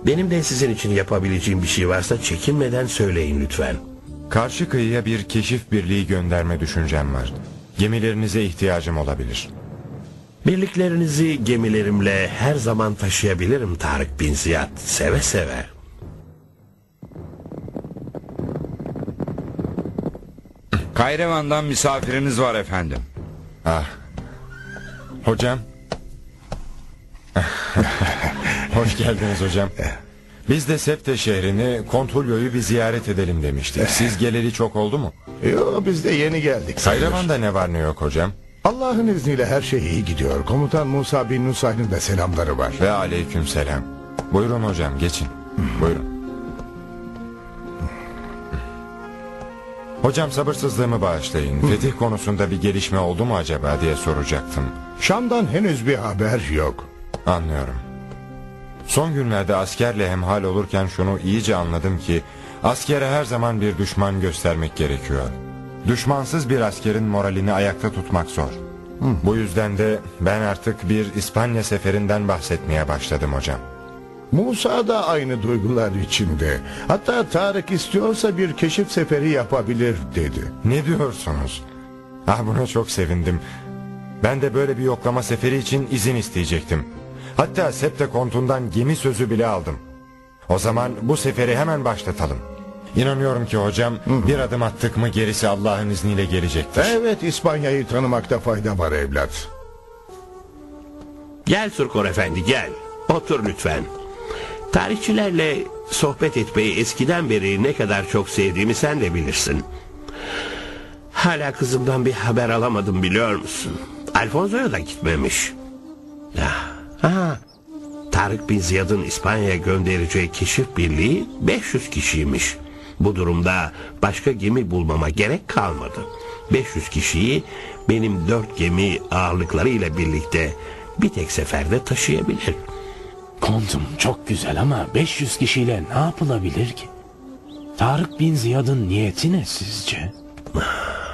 Benim de sizin için yapabileceğim bir şey varsa çekinmeden söyleyin lütfen. Karşı kıyıya bir keşif birliği gönderme düşüncem var. Gemilerinize ihtiyacım olabilir. Birliklerinizi gemilerimle her zaman taşıyabilirim Tarık bin Ziyad. Seve seve. Kayrevan'dan misafiriniz var efendim. Ah. Hocam. Hoş geldiniz hocam. Biz de Septe şehrini, Kontulyo'yu bir ziyaret edelim demiştik. Siz geleli çok oldu mu? Yo biz de yeni geldik. Sayravan'da ne var ne yok hocam? Allah'ın izniyle her şey iyi gidiyor. Komutan Musa bin Nusay'ın da selamları var. Ve aleyküm selam. Buyurun hocam geçin. Buyurun. Hocam sabırsızlığımı bağışlayın. Fetih konusunda bir gelişme oldu mu acaba diye soracaktım. Şam'dan henüz bir haber yok. Anlıyorum. Son günlerde askerle hemhal olurken şunu iyice anladım ki askere her zaman bir düşman göstermek gerekiyor. Düşmansız bir askerin moralini ayakta tutmak zor. Bu yüzden de ben artık bir İspanya seferinden bahsetmeye başladım hocam. Musa da aynı duygular içinde. Hatta Tarık istiyorsa bir keşif seferi yapabilir dedi. Ne diyorsunuz? Ah buna çok sevindim. Ben de böyle bir yoklama seferi için izin isteyecektim. Hatta Septe kontundan gemi sözü bile aldım. O zaman bu seferi hemen başlatalım. İnanıyorum ki hocam bir adım attık mı gerisi Allah'ın izniyle gelecektir. Evet İspanya'yı tanımakta fayda var evlat. Gel Surkor Efendi gel. Otur lütfen. Tarihçilerle sohbet etmeyi eskiden beri ne kadar çok sevdiğimi sen de bilirsin. Hala kızımdan bir haber alamadım biliyor musun? Alfonso'ya da gitmemiş. Ha, Tarık bin Ziyad'ın İspanya'ya göndereceği keşif birliği 500 kişiymiş. Bu durumda başka gemi bulmama gerek kalmadı. 500 kişiyi benim dört gemi ağırlıklarıyla birlikte bir tek seferde taşıyabilir. Kontum çok güzel ama 500 kişiyle ne yapılabilir ki? Tarık bin Ziyad'ın niyeti ne sizce?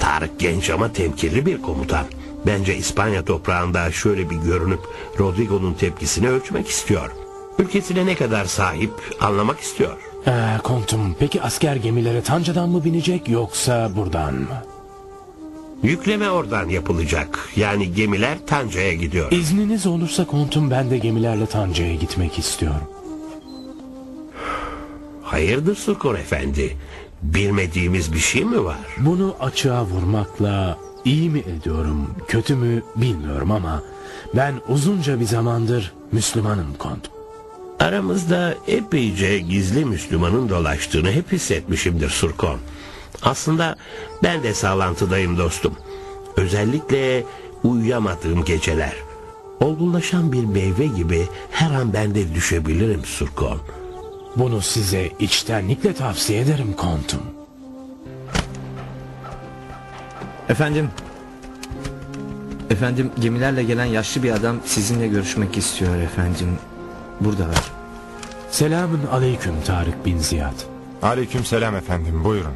Tarık genç ama temkinli bir komutan. Bence İspanya toprağında şöyle bir görünüp Rodrigo'nun tepkisini ölçmek istiyor. Ülkesine ne kadar sahip anlamak istiyor. Ee, kontum peki asker gemilere Tanca'dan mı binecek yoksa buradan mı? Yükleme oradan yapılacak. Yani gemiler Tanca'ya gidiyor. İzniniz olursa kontum ben de gemilerle Tanca'ya gitmek istiyorum. Hayırdır Surkor Efendi? Bilmediğimiz bir şey mi var? Bunu açığa vurmakla iyi mi ediyorum, kötü mü bilmiyorum ama ben uzunca bir zamandır Müslümanım kontum. Aramızda epeyce gizli Müslümanın dolaştığını hep hissetmişimdir Surkon. Aslında ben de sağlantıdayım dostum. Özellikle uyuyamadığım geceler. Olgunlaşan bir meyve gibi her an ben de düşebilirim Surkon. Bunu size içtenlikle tavsiye ederim kontum. Efendim. Efendim gemilerle gelen yaşlı bir adam sizinle görüşmek istiyor efendim. Buradalar. Selamün aleyküm Tarık bin Ziyad. Aleyküm selam efendim buyurun.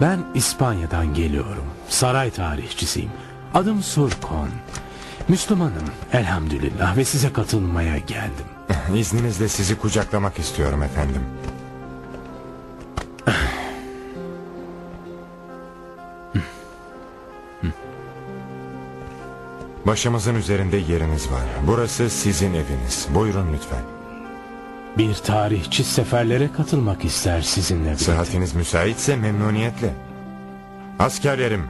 Ben İspanya'dan geliyorum. Saray tarihçisiyim. Adım Surkon. Müslümanım elhamdülillah ve size katılmaya geldim. İzninizle sizi kucaklamak istiyorum efendim. Başımızın üzerinde yeriniz var. Burası sizin eviniz. Buyurun lütfen. Bir tarihçi seferlere katılmak ister sizinle birlikte. Sıhhatiniz müsaitse memnuniyetle. Askerlerim,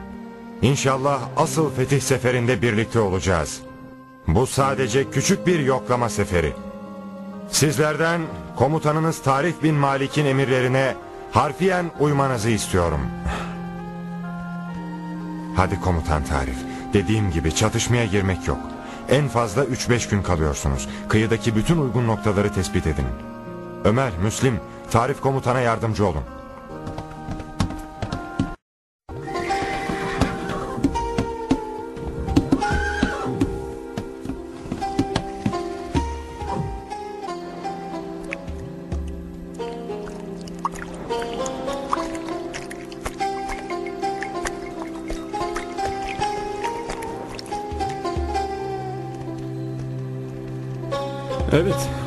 inşallah asıl fetih seferinde birlikte olacağız. Bu sadece küçük bir yoklama seferi. Sizlerden komutanınız Tarif bin Malik'in emirlerine harfiyen uymanızı istiyorum. Hadi komutan Tarif. Dediğim gibi çatışmaya girmek yok. En fazla 3-5 gün kalıyorsunuz. Kıyıdaki bütün uygun noktaları tespit edin. Ömer, Müslim, Tarif komutana yardımcı olun.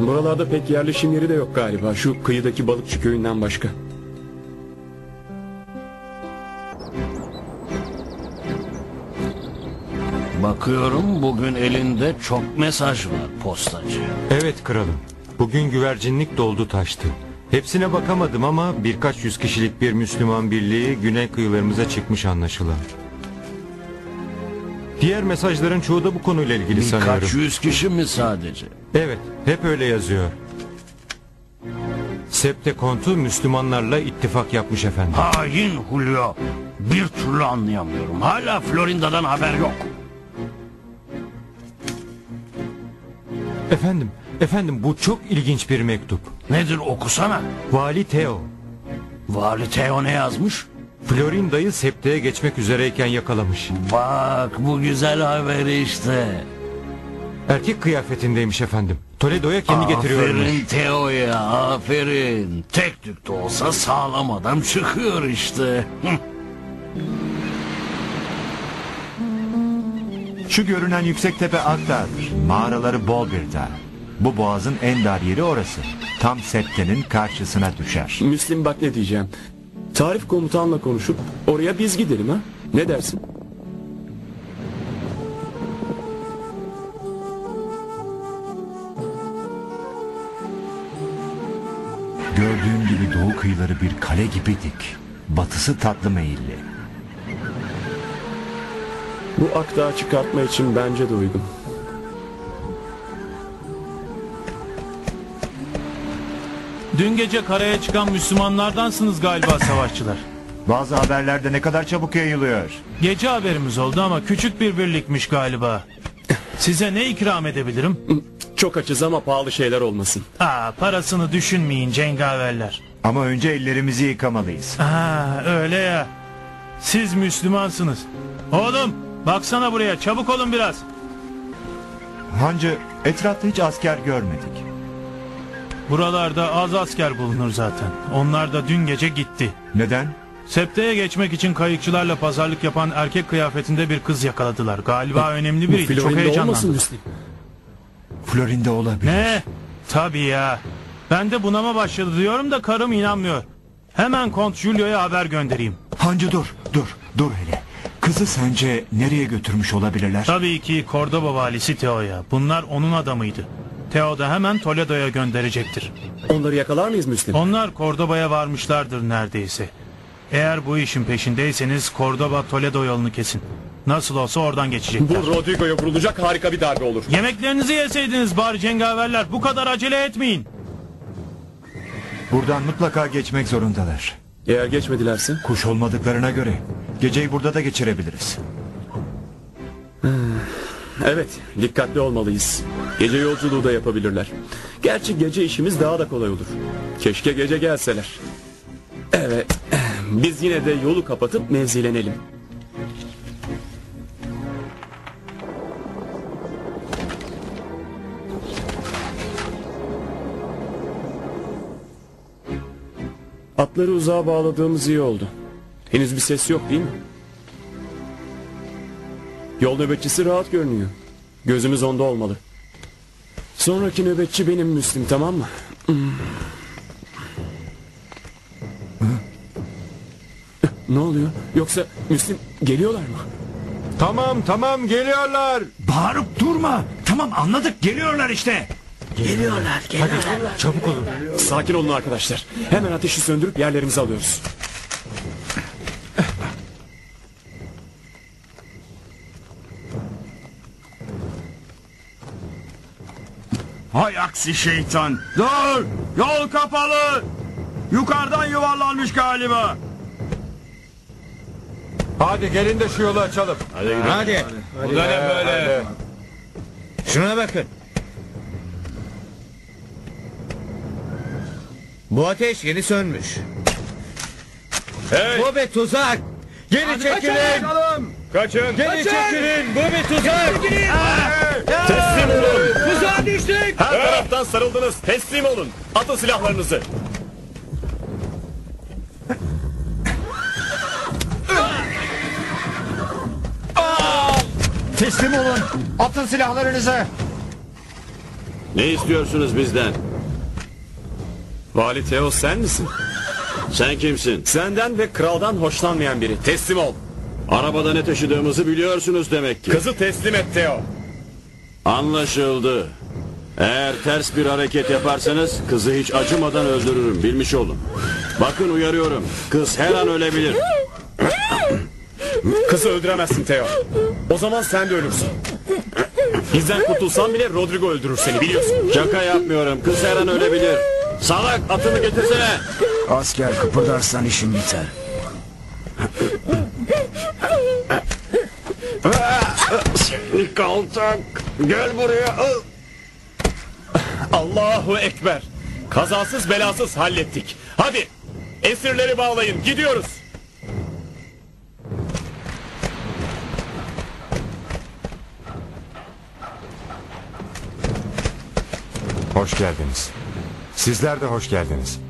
Buralarda pek yerleşim yeri de yok galiba. Şu kıyıdaki balıkçı köyünden başka. Bakıyorum bugün elinde çok mesaj var postacı. Evet kralım. Bugün güvercinlik doldu taştı. Hepsine bakamadım ama birkaç yüz kişilik bir Müslüman birliği güney kıyılarımıza çıkmış anlaşılan. Diğer mesajların çoğu da bu konuyla ilgili sanıyorum. Birkaç yüz kişi mi sadece? Evet, hep öyle yazıyor. Septe kontu Müslümanlarla ittifak yapmış efendim. Hain Julio. Bir türlü anlayamıyorum. Hala Florinda'dan haber yok. Efendim, efendim bu çok ilginç bir mektup. Nedir okusana. Vali Theo. Vali Theo ne yazmış? Florinda'yı septeye geçmek üzereyken yakalamış. Bak bu güzel haberi işte. Erkek kıyafetindeymiş efendim. Toledo'ya kendi getiriyormuş. Aferin Teo'ya aferin. Tek tük de olsa sağlam adam çıkıyor işte. Şu görünen yüksek tepe Akdağ'dır. Mağaraları bol bir dağ. Bu boğazın en dar yeri orası. Tam septenin karşısına düşer. Müslim bak ne diyeceğim. Tarif komutanla konuşup oraya biz gidelim ha? Ne dersin? Gördüğün gibi doğu kıyıları bir kale gibi dik. Batısı tatlı meyilli. Bu akdağı çıkartma için bence de uygun. Dün gece karaya çıkan Müslümanlardansınız galiba savaşçılar. Bazı haberlerde ne kadar çabuk yayılıyor. Gece haberimiz oldu ama küçük bir birlikmiş galiba. Size ne ikram edebilirim? Çok açız ama pahalı şeyler olmasın. Aa, parasını düşünmeyin cengaverler. Ama önce ellerimizi yıkamalıyız. Aa, öyle ya. Siz Müslümansınız. Oğlum baksana buraya çabuk olun biraz. Hancı etrafta hiç asker görmedik. Buralarda az asker bulunur zaten. Onlar da dün gece gitti. Neden? Septeye geçmek için kayıkçılarla pazarlık yapan erkek kıyafetinde bir kız yakaladılar. Galiba önemli biriydi. Çok heyecanlandım. Florinde olabilir. Ne? Tabii ya. Ben de bunama başladı diyorum da karım inanmıyor. Hemen Kont Julio'ya haber göndereyim. Hancı dur, dur, dur hele. Kızı sence nereye götürmüş olabilirler? Tabii ki Cordoba valisi Teo'ya. Bunlar onun adamıydı. Teo da hemen Toledo'ya gönderecektir. Onları yakalar mıyız Müslim? Onlar Cordoba'ya varmışlardır neredeyse. Eğer bu işin peşindeyseniz Cordoba Toledo yolunu kesin. Nasıl olsa oradan geçecekler. Bu Rodrigo'ya vurulacak harika bir darbe olur. Yemeklerinizi yeseydiniz bari cengaverler. Bu kadar acele etmeyin. Buradan mutlaka geçmek zorundalar. Eğer geçmedilerse? Kuş olmadıklarına göre. Geceyi burada da geçirebiliriz. Evet, dikkatli olmalıyız. Gece yolculuğu da yapabilirler. Gerçi gece işimiz daha da kolay olur. Keşke gece gelseler. Evet, biz yine de yolu kapatıp mevzilenelim. Atları uzağa bağladığımız iyi oldu. Henüz bir ses yok değil mi? Yol nöbetçisi rahat görünüyor. Gözümüz onda olmalı. Sonraki nöbetçi benim Müslim tamam mı? Hmm. Ne oluyor? Yoksa Müslim geliyorlar mı? Tamam tamam geliyorlar. Bağırıp durma. Tamam anladık geliyorlar işte. Geliyorlar, Hadi çabuk olun. Sakin olun arkadaşlar. Hemen ateşi söndürüp yerlerimizi alıyoruz. Hay aksi şeytan. Dur! Yol kapalı. Yukarıdan yuvarlanmış galiba. Hadi gelin de şu yolu açalım. Hadi. Hadi. Bu da ne böyle? Şuna bakın. Bu ateş yeni sönmüş. Hey! Bu bir tuzak. Geri Hadi çekilin. kaçın. Kaçın. Geri çekilin. Bu bir tuzak. Teslim olun. Tuzağa düştük. Her taraftan sarıldınız. Teslim olun. Atın silahlarınızı. Teslim olun. Atın silahlarınızı. Ne istiyorsunuz bizden? Vali Teos sen misin? Sen kimsin? Senden ve kraldan hoşlanmayan biri. Teslim ol. Arabada ne taşıdığımızı biliyorsunuz demek ki. Kızı teslim et Teo. Anlaşıldı. Eğer ters bir hareket yaparsanız kızı hiç acımadan öldürürüm bilmiş olun. Bakın uyarıyorum. Kız her an ölebilir. Kızı öldüremezsin Teo. O zaman sen de ölürsün. Bizden kurtulsan bile Rodrigo öldürür seni biliyorsun. Şaka yapmıyorum. Kız her an ölebilir. Salak atını getirsene. Asker kıpırdarsan işin biter. Seni kaltak. Gel buraya. Allahu Ekber. Kazasız belasız hallettik. Hadi esirleri bağlayın gidiyoruz. Hoş geldiniz. Sizler de hoş geldiniz.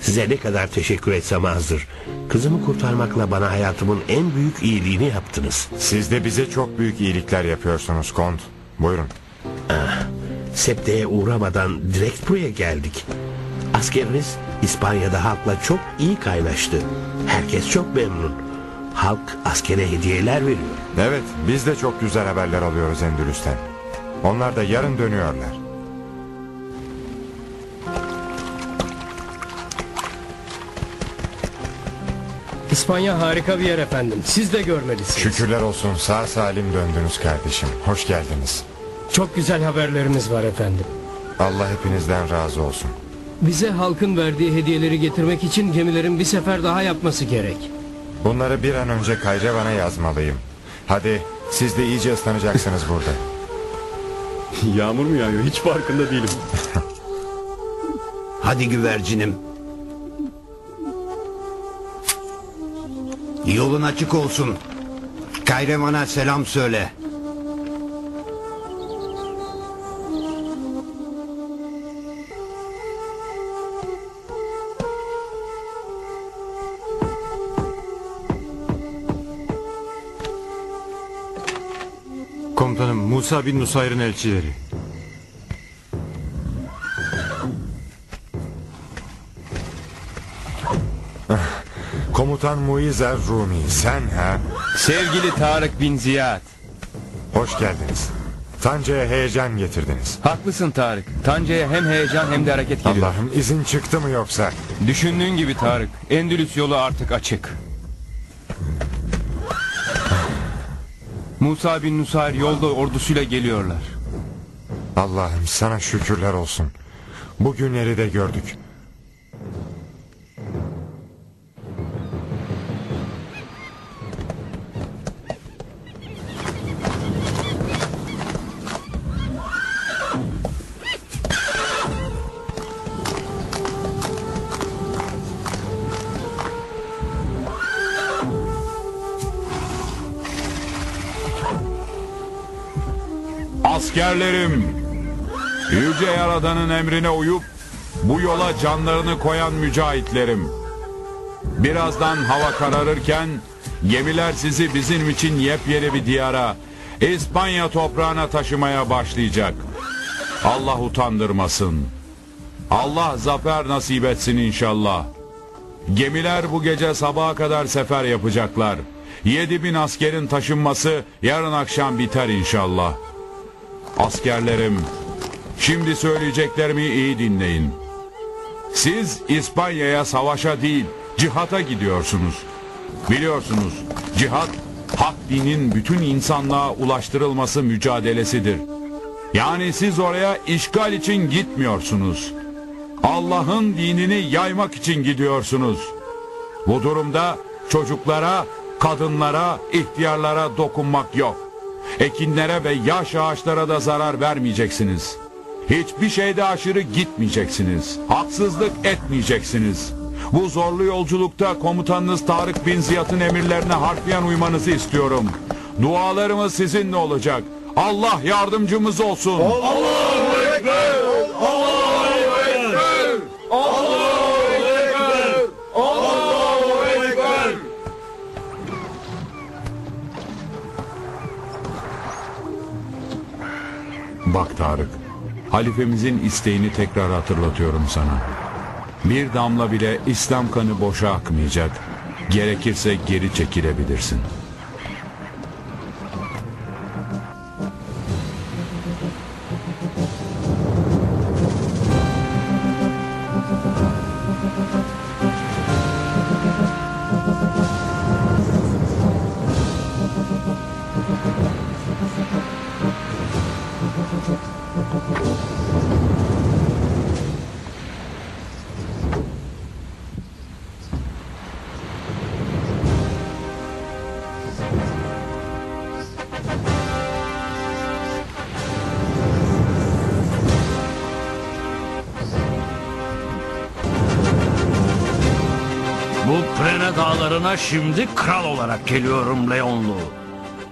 Size ne kadar teşekkür etsem azdır. Kızımı kurtarmakla bana hayatımın en büyük iyiliğini yaptınız. Siz de bize çok büyük iyilikler yapıyorsunuz Kont. Buyurun septeye uğramadan direkt buraya geldik. Askeriniz İspanya'da halkla çok iyi kaynaştı. Herkes çok memnun. Halk askere hediyeler veriyor. Evet biz de çok güzel haberler alıyoruz Endülüs'ten. Onlar da yarın dönüyorlar. İspanya harika bir yer efendim. Siz de görmelisiniz. Şükürler olsun sağ salim döndünüz kardeşim. Hoş geldiniz. Çok güzel haberlerimiz var efendim. Allah hepinizden razı olsun. Bize halkın verdiği hediyeleri getirmek için gemilerin bir sefer daha yapması gerek. Bunları bir an önce Kayrevan'a yazmalıyım. Hadi siz de iyice ıslanacaksınız burada. Yağmur mu yağıyor? Hiç farkında değilim. Hadi güvercinim. Yolun açık olsun. Kayreman'a selam söyle. Musa bin Nusayr'ın elçileri. Komutan Muizer Rumi sen ha? Sevgili Tarık bin Ziyad. Hoş geldiniz. Tanca'ya heyecan getirdiniz. Haklısın Tarık. Tanca'ya hem heyecan hem de hareket geliyor. Allah'ım izin çıktı mı yoksa? Düşündüğün gibi Tarık. Endülüs yolu artık açık. Musa bin Nusayr yolda ordusuyla geliyorlar. Allah'ım sana şükürler olsun. Bu günleri de gördük. Askerlerim, Yüce Yaradan'ın emrine uyup bu yola canlarını koyan mücahitlerim. Birazdan hava kararırken gemiler sizi bizim için yepyeni bir diyara, İspanya toprağına taşımaya başlayacak. Allah utandırmasın. Allah zafer nasip etsin inşallah. Gemiler bu gece sabaha kadar sefer yapacaklar. Yedi bin askerin taşınması yarın akşam biter inşallah. Askerlerim, şimdi söyleyeceklerimi iyi dinleyin. Siz İspanya'ya savaşa değil, cihata gidiyorsunuz. Biliyorsunuz, cihat, hak dinin bütün insanlığa ulaştırılması mücadelesidir. Yani siz oraya işgal için gitmiyorsunuz. Allah'ın dinini yaymak için gidiyorsunuz. Bu durumda çocuklara, kadınlara, ihtiyarlara dokunmak yok. Ekinlere ve yaş ağaçlara da zarar vermeyeceksiniz. Hiçbir şeyde aşırı gitmeyeceksiniz. Haksızlık etmeyeceksiniz. Bu zorlu yolculukta komutanınız Tarık Bin Ziyad'ın emirlerine harfiyen uymanızı istiyorum. Dualarımız sizinle olacak. Allah yardımcımız olsun. Allahu Ekber! Bak Tarık, halifemizin isteğini tekrar hatırlatıyorum sana. Bir damla bile İslam kanı boşa akmayacak. Gerekirse geri çekilebilirsin. Şimdi kral olarak geliyorum Leonlu.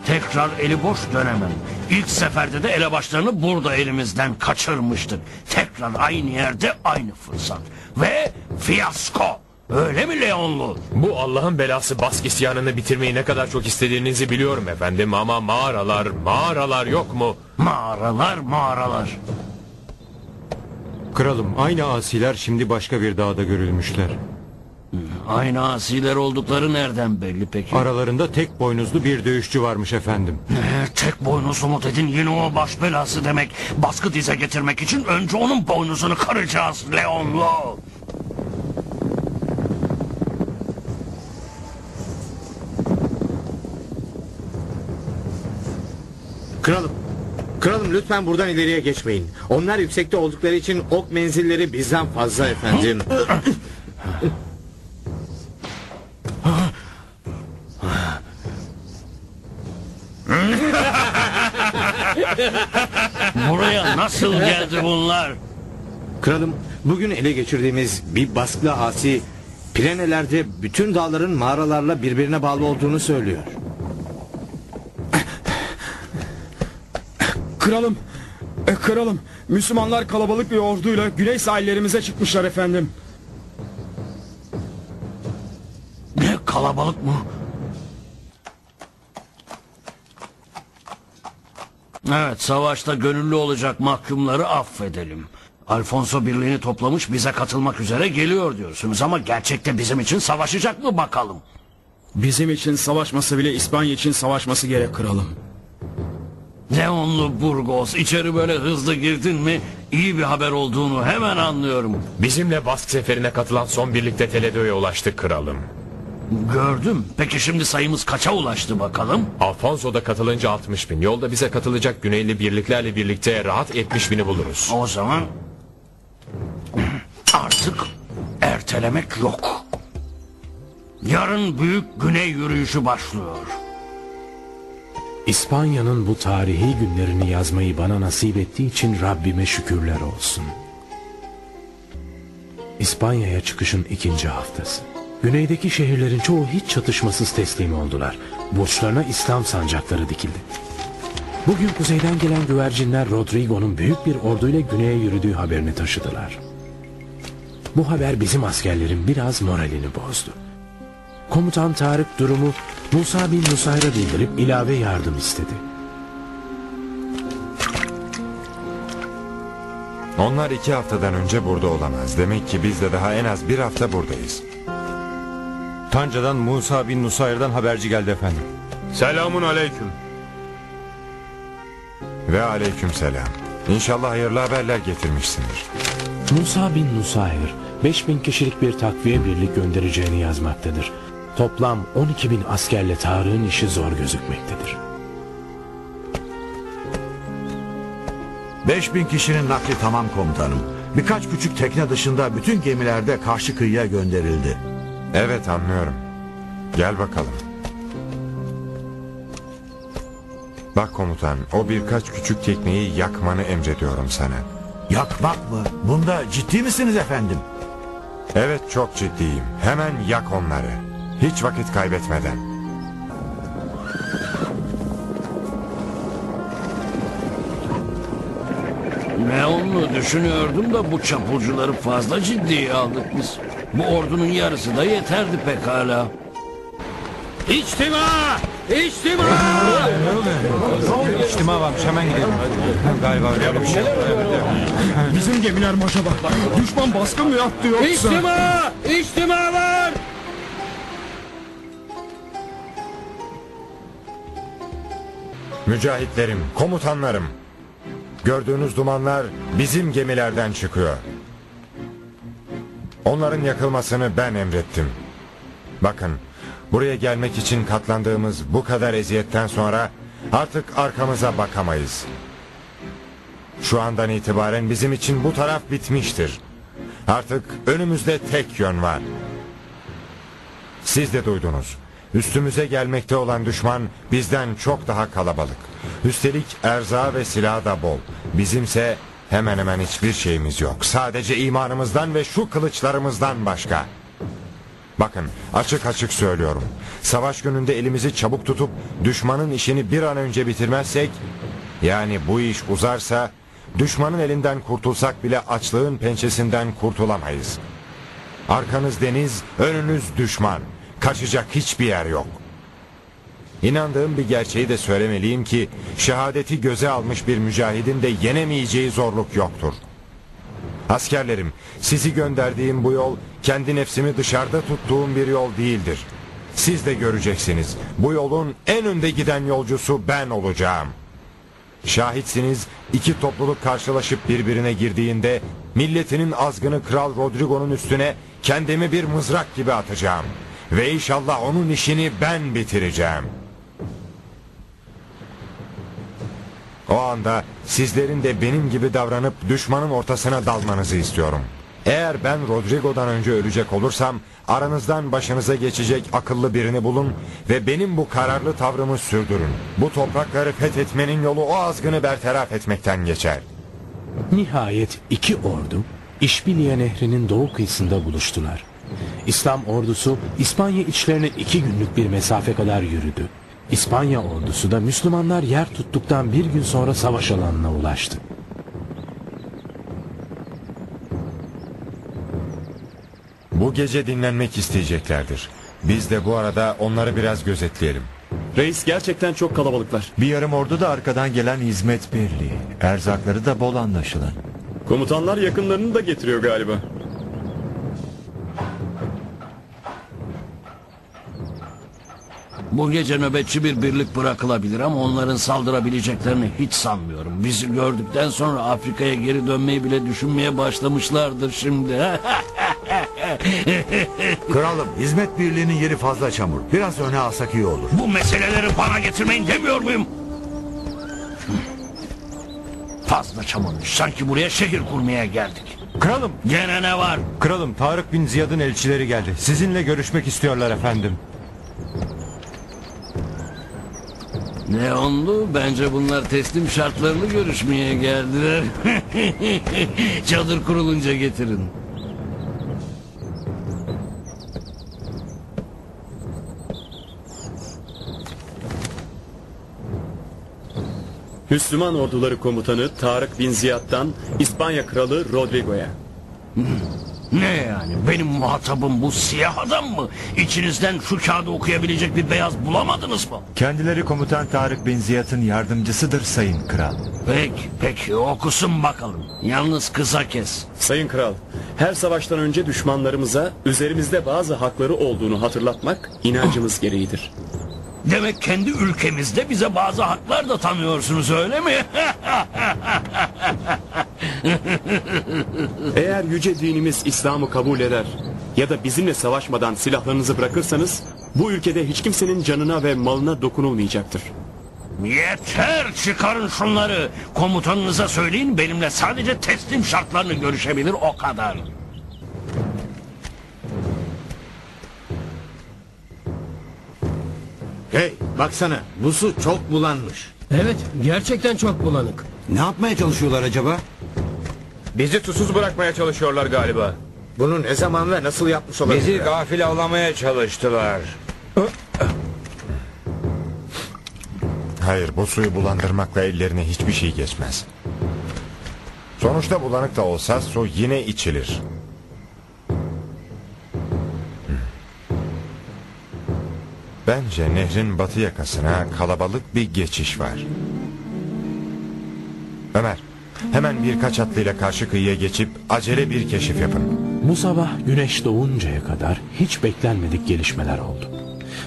Tekrar eli boş dönemem. İlk seferde de elebaşlarını burada elimizden kaçırmıştık. Tekrar aynı yerde aynı fırsat. Ve fiyasko. Öyle mi Leonlu? Bu Allah'ın belası Bask isyanını bitirmeyi ne kadar çok istediğinizi biliyorum efendim ama mağaralar, mağaralar yok mu? Mağaralar, mağaralar. Kralım aynı asiler şimdi başka bir dağda görülmüşler. Aynı asiler oldukları nereden belli peki? Aralarında tek boynuzlu bir dövüşçü varmış efendim. Ne? Tek boynuzlu mu dedin? Yine o baş belası demek. Baskı dize getirmek için önce onun boynuzunu kıracağız Leonlo. Kralım. Kralım lütfen buradan ileriye geçmeyin. Onlar yüksekte oldukları için ok menzilleri bizden fazla efendim. Buraya nasıl geldi bunlar? Kralım bugün ele geçirdiğimiz bir baskılı asi Pirenelerde bütün dağların mağaralarla birbirine bağlı olduğunu söylüyor. Kralım, e, kralım, Müslümanlar kalabalık bir orduyla güney sahillerimize çıkmışlar efendim. Ne kalabalık mı? Evet savaşta gönüllü olacak mahkumları affedelim. Alfonso birliğini toplamış bize katılmak üzere geliyor diyorsunuz ama gerçekte bizim için savaşacak mı bakalım? Bizim için savaşması bile İspanya için savaşması gerek kralım. Leonlu Burgos içeri böyle hızlı girdin mi iyi bir haber olduğunu hemen anlıyorum. Bizimle Bask seferine katılan son birlikte Toledo'ya ulaştık kralım. Gördüm. Peki şimdi sayımız kaça ulaştı bakalım? Alfonso da katılınca 60 bin. Yolda bize katılacak Güneyli birliklerle birlikte rahat 70 bini buluruz. O zaman artık ertelemek yok. Yarın büyük güney yürüyüşü başlıyor. İspanya'nın bu tarihi günlerini yazmayı bana nasip ettiği için Rabbime şükürler olsun. İspanya'ya çıkışın ikinci haftası. Güneydeki şehirlerin çoğu hiç çatışmasız teslim oldular. Burçlarına İslam sancakları dikildi. Bugün kuzeyden gelen güvercinler Rodrigo'nun büyük bir orduyla güneye yürüdüğü haberini taşıdılar. Bu haber bizim askerlerin biraz moralini bozdu. Komutan Tarık durumu Musa bin Nusayr'a bildirip ilave yardım istedi. Onlar iki haftadan önce burada olamaz. Demek ki biz de daha en az bir hafta buradayız. Tanca'dan Musa bin Nusayr'dan haberci geldi efendim. Selamun aleyküm. Ve aleyküm selam. İnşallah hayırlı haberler getirmişsindir. Musa bin Nusayr 5000 kişilik bir takviye birlik göndereceğini yazmaktadır. Toplam 12 bin askerle Tarık'ın işi zor gözükmektedir. 5000 kişinin nakli tamam komutanım. Birkaç küçük tekne dışında bütün gemilerde karşı kıyıya gönderildi. Evet anlıyorum. Gel bakalım. Bak komutan o birkaç küçük tekneyi yakmanı emrediyorum sana. Yakmak mı? Bunda ciddi misiniz efendim? Evet çok ciddiyim. Hemen yak onları. Hiç vakit kaybetmeden. Ne onu düşünüyordum da bu çapulcuları fazla ciddiye aldık biz. Bu ordunun yarısı da yeterdi pekala. İçtima! İçtima! İçtima varmış hemen gidelim. Galiba öyle bir şey. Bizim gemiler mi acaba? Düşman baskın mı yaptı yoksa? İçtima! İçtima var! Mücahitlerim, komutanlarım. Gördüğünüz dumanlar bizim gemilerden çıkıyor. Onların yakılmasını ben emrettim. Bakın, buraya gelmek için katlandığımız bu kadar eziyetten sonra artık arkamıza bakamayız. Şu andan itibaren bizim için bu taraf bitmiştir. Artık önümüzde tek yön var. Siz de duydunuz. Üstümüze gelmekte olan düşman bizden çok daha kalabalık. Üstelik erza ve silah da bol. Bizimse hemen hemen hiçbir şeyimiz yok. Sadece imanımızdan ve şu kılıçlarımızdan başka. Bakın açık açık söylüyorum. Savaş gününde elimizi çabuk tutup düşmanın işini bir an önce bitirmezsek... Yani bu iş uzarsa düşmanın elinden kurtulsak bile açlığın pençesinden kurtulamayız. Arkanız deniz, önünüz düşman. Kaçacak hiçbir yer yok. İnandığım bir gerçeği de söylemeliyim ki şehadeti göze almış bir mücahidin de yenemeyeceği zorluk yoktur. Askerlerim, sizi gönderdiğim bu yol kendi nefsimi dışarıda tuttuğum bir yol değildir. Siz de göreceksiniz. Bu yolun en önde giden yolcusu ben olacağım. Şahitsiniz iki topluluk karşılaşıp birbirine girdiğinde milletinin azgını Kral Rodrigo'nun üstüne kendimi bir mızrak gibi atacağım. Ve inşallah onun işini ben bitireceğim. O anda sizlerin de benim gibi davranıp düşmanın ortasına dalmanızı istiyorum. Eğer ben Rodrigo'dan önce ölecek olursam aranızdan başınıza geçecek akıllı birini bulun ve benim bu kararlı tavrımı sürdürün. Bu toprakları fethetmenin yolu o azgını bertaraf etmekten geçer. Nihayet iki ordu İşbiliye Nehri'nin doğu kıyısında buluştular. İslam ordusu İspanya içlerine iki günlük bir mesafe kadar yürüdü. İspanya ordusu da Müslümanlar yer tuttuktan bir gün sonra savaş alanına ulaştı. Bu gece dinlenmek isteyeceklerdir. Biz de bu arada onları biraz gözetleyelim. Reis gerçekten çok kalabalıklar. Bir yarım ordu da arkadan gelen hizmet birliği. Erzakları da bol anlaşılan. Komutanlar yakınlarını da getiriyor galiba. Bu gece nöbetçi bir birlik bırakılabilir ama onların saldırabileceklerini hiç sanmıyorum. Bizi gördükten sonra Afrika'ya geri dönmeyi bile düşünmeye başlamışlardır şimdi. Kralım hizmet birliğinin yeri fazla çamur. Biraz öne alsak iyi olur. Bu meseleleri bana getirmeyin demiyor muyum? Fazla çamurmuş. Sanki buraya şehir kurmaya geldik. Kralım. Gene ne var? Kralım Tarık bin Ziyad'ın elçileri geldi. Sizinle görüşmek istiyorlar efendim. Ne oldu? Bence bunlar teslim şartlarını görüşmeye geldiler. Çadır kurulunca getirin. Müslüman orduları komutanı Tarık bin Ziyad'dan İspanya kralı Rodrigo'ya. Ne yani? Benim muhatabım bu siyah adam mı? İçinizden şu kağıdı okuyabilecek bir beyaz bulamadınız mı? Kendileri komutan Tarık bin Ziyad'ın yardımcısıdır sayın kral. Peki, peki okusun bakalım. Yalnız kısa kes. Sayın kral, her savaştan önce düşmanlarımıza üzerimizde bazı hakları olduğunu hatırlatmak inancımız gereğidir. Demek kendi ülkemizde bize bazı haklar da tanıyorsunuz öyle mi? Eğer yüce dinimiz İslam'ı kabul eder ya da bizimle savaşmadan silahlarınızı bırakırsanız bu ülkede hiç kimsenin canına ve malına dokunulmayacaktır. Yeter çıkarın şunları. Komutanınıza söyleyin benimle sadece teslim şartlarını görüşebilir o kadar. Hey baksana bu su çok bulanmış. Evet gerçekten çok bulanık. Ne yapmaya çalışıyorlar acaba? Bizi susuz bırakmaya çalışıyorlar galiba. Bunu ne zaman ve nasıl yapmış olabilirler? Bizi gafil avlamaya çalıştılar. Hayır bu suyu bulandırmakla ellerine hiçbir şey geçmez. Sonuçta bulanık da olsa su yine içilir. Bence nehrin batı yakasına kalabalık bir geçiş var. Ömer, hemen birkaç atlıyla karşı kıyıya geçip acele bir keşif yapın. Bu sabah güneş doğuncaya kadar hiç beklenmedik gelişmeler oldu.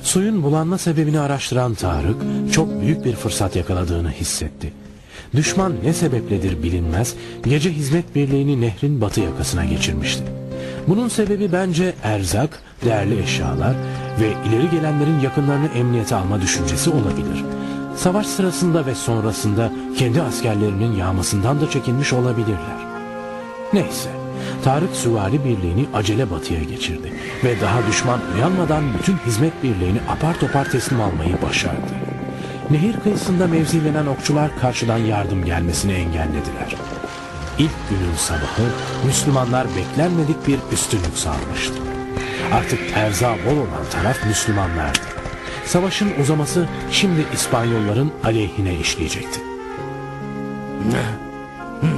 Suyun bulanma sebebini araştıran Tarık çok büyük bir fırsat yakaladığını hissetti. Düşman ne sebepledir bilinmez gece hizmet birliğini nehrin batı yakasına geçirmişti. Bunun sebebi bence erzak, değerli eşyalar ve ileri gelenlerin yakınlarını emniyete alma düşüncesi olabilir. Savaş sırasında ve sonrasında kendi askerlerinin yağmasından da çekinmiş olabilirler. Neyse, Tarık Süvari Birliği'ni acele batıya geçirdi ve daha düşman uyanmadan bütün hizmet birliğini apar topar teslim almayı başardı. Nehir kıyısında mevzilenen okçular karşıdan yardım gelmesini engellediler. İlk günün sabahı Müslümanlar beklenmedik bir üstünlük sağlamıştı. Artık erza bol olan taraf Müslümanlardı. Savaşın uzaması şimdi İspanyolların aleyhine işleyecekti. Ne?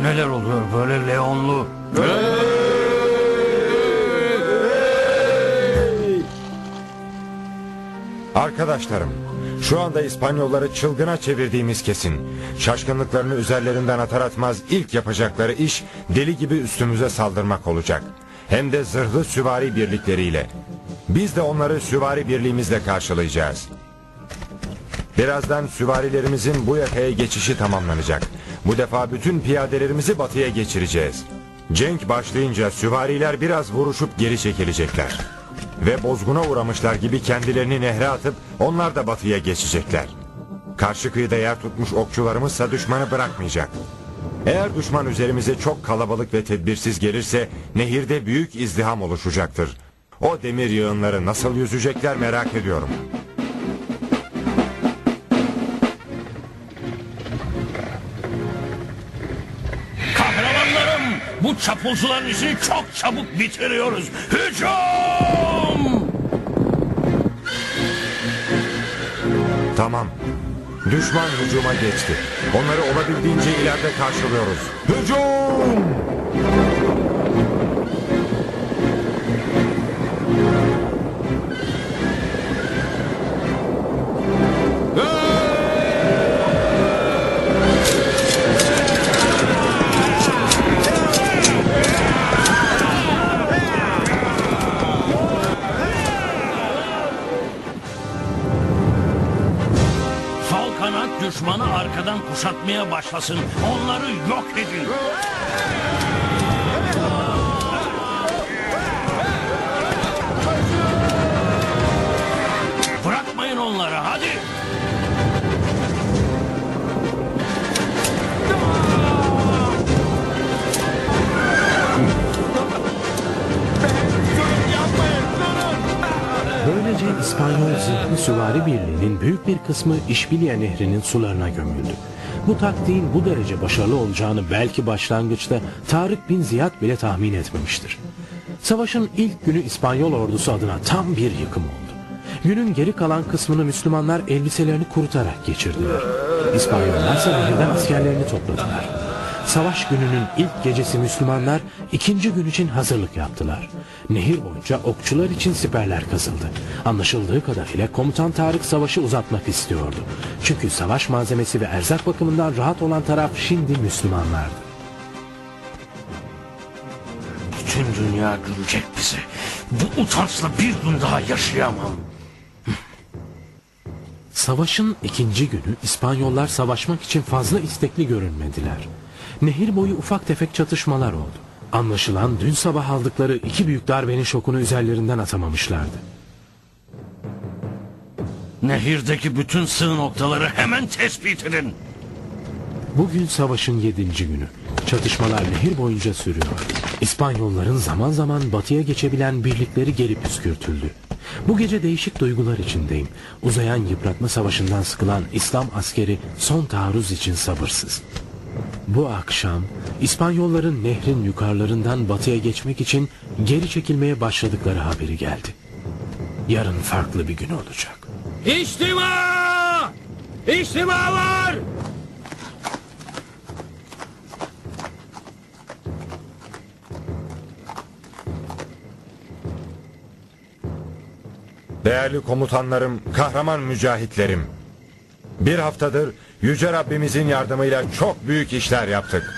Neler oluyor böyle Leonlu? Arkadaşlarım, şu anda İspanyolları çılgına çevirdiğimiz kesin. Şaşkınlıklarını üzerlerinden atar atmaz ilk yapacakları iş deli gibi üstümüze saldırmak olacak. Hem de zırhlı süvari birlikleriyle. Biz de onları süvari birliğimizle karşılayacağız. Birazdan süvarilerimizin bu yakaya geçişi tamamlanacak. Bu defa bütün piyadelerimizi batıya geçireceğiz. Cenk başlayınca süvariler biraz vuruşup geri çekilecekler. Ve bozguna uğramışlar gibi kendilerini nehre atıp onlar da batıya geçecekler. Karşı kıyıda yer tutmuş okçularımızsa düşmanı bırakmayacak. Eğer düşman üzerimize çok kalabalık ve tedbirsiz gelirse nehirde büyük izdiham oluşacaktır. O demir yığınları nasıl yüzecekler merak ediyorum. Kahramanlarım bu çapulcuların işini çok çabuk bitiriyoruz. Hücum! Tamam. Düşman hücuma geçti. Onları olabildiğince ileride karşılıyoruz. Hücum! Arkadan kuşatmaya başlasın. Onları yok edin. Bırakmayın onları hadi. Böylece İspanyol zırhlı süvari birliğinin büyük bir kısmı İşbilye Nehri'nin sularına gömüldü. Bu taktiğin bu derece başarılı olacağını belki başlangıçta Tarık bin Ziyad bile tahmin etmemiştir. Savaşın ilk günü İspanyol ordusu adına tam bir yıkım oldu. Günün geri kalan kısmını Müslümanlar elbiselerini kurutarak geçirdiler. İspanyollar ise askerlerini topladılar. Savaş gününün ilk gecesi Müslümanlar ikinci gün için hazırlık yaptılar. Nehir boyunca okçular için siperler kazıldı. Anlaşıldığı kadarıyla komutan Tarık savaşı uzatmak istiyordu. Çünkü savaş malzemesi ve erzak bakımından rahat olan taraf şimdi Müslümanlardı. Bütün dünya görecek bizi. Bu utançla bir gün daha yaşayamam. Savaşın ikinci günü İspanyollar savaşmak için fazla istekli görünmediler. Nehir boyu ufak tefek çatışmalar oldu. Anlaşılan dün sabah aldıkları iki büyük darbenin şokunu üzerlerinden atamamışlardı. Nehirdeki bütün sığ noktaları hemen tespit edin. Bugün savaşın yedinci günü. Çatışmalar nehir boyunca sürüyor. İspanyolların zaman zaman batıya geçebilen birlikleri geri püskürtüldü. Bu gece değişik duygular içindeyim. Uzayan yıpratma savaşından sıkılan İslam askeri son taarruz için sabırsız. Bu akşam İspanyolların nehrin yukarılarından batıya geçmek için geri çekilmeye başladıkları haberi geldi. Yarın farklı bir gün olacak. İçtima! İçtima var! Değerli komutanlarım, kahraman mücahitlerim. Bir haftadır Yüce Rabbimizin yardımıyla çok büyük işler yaptık.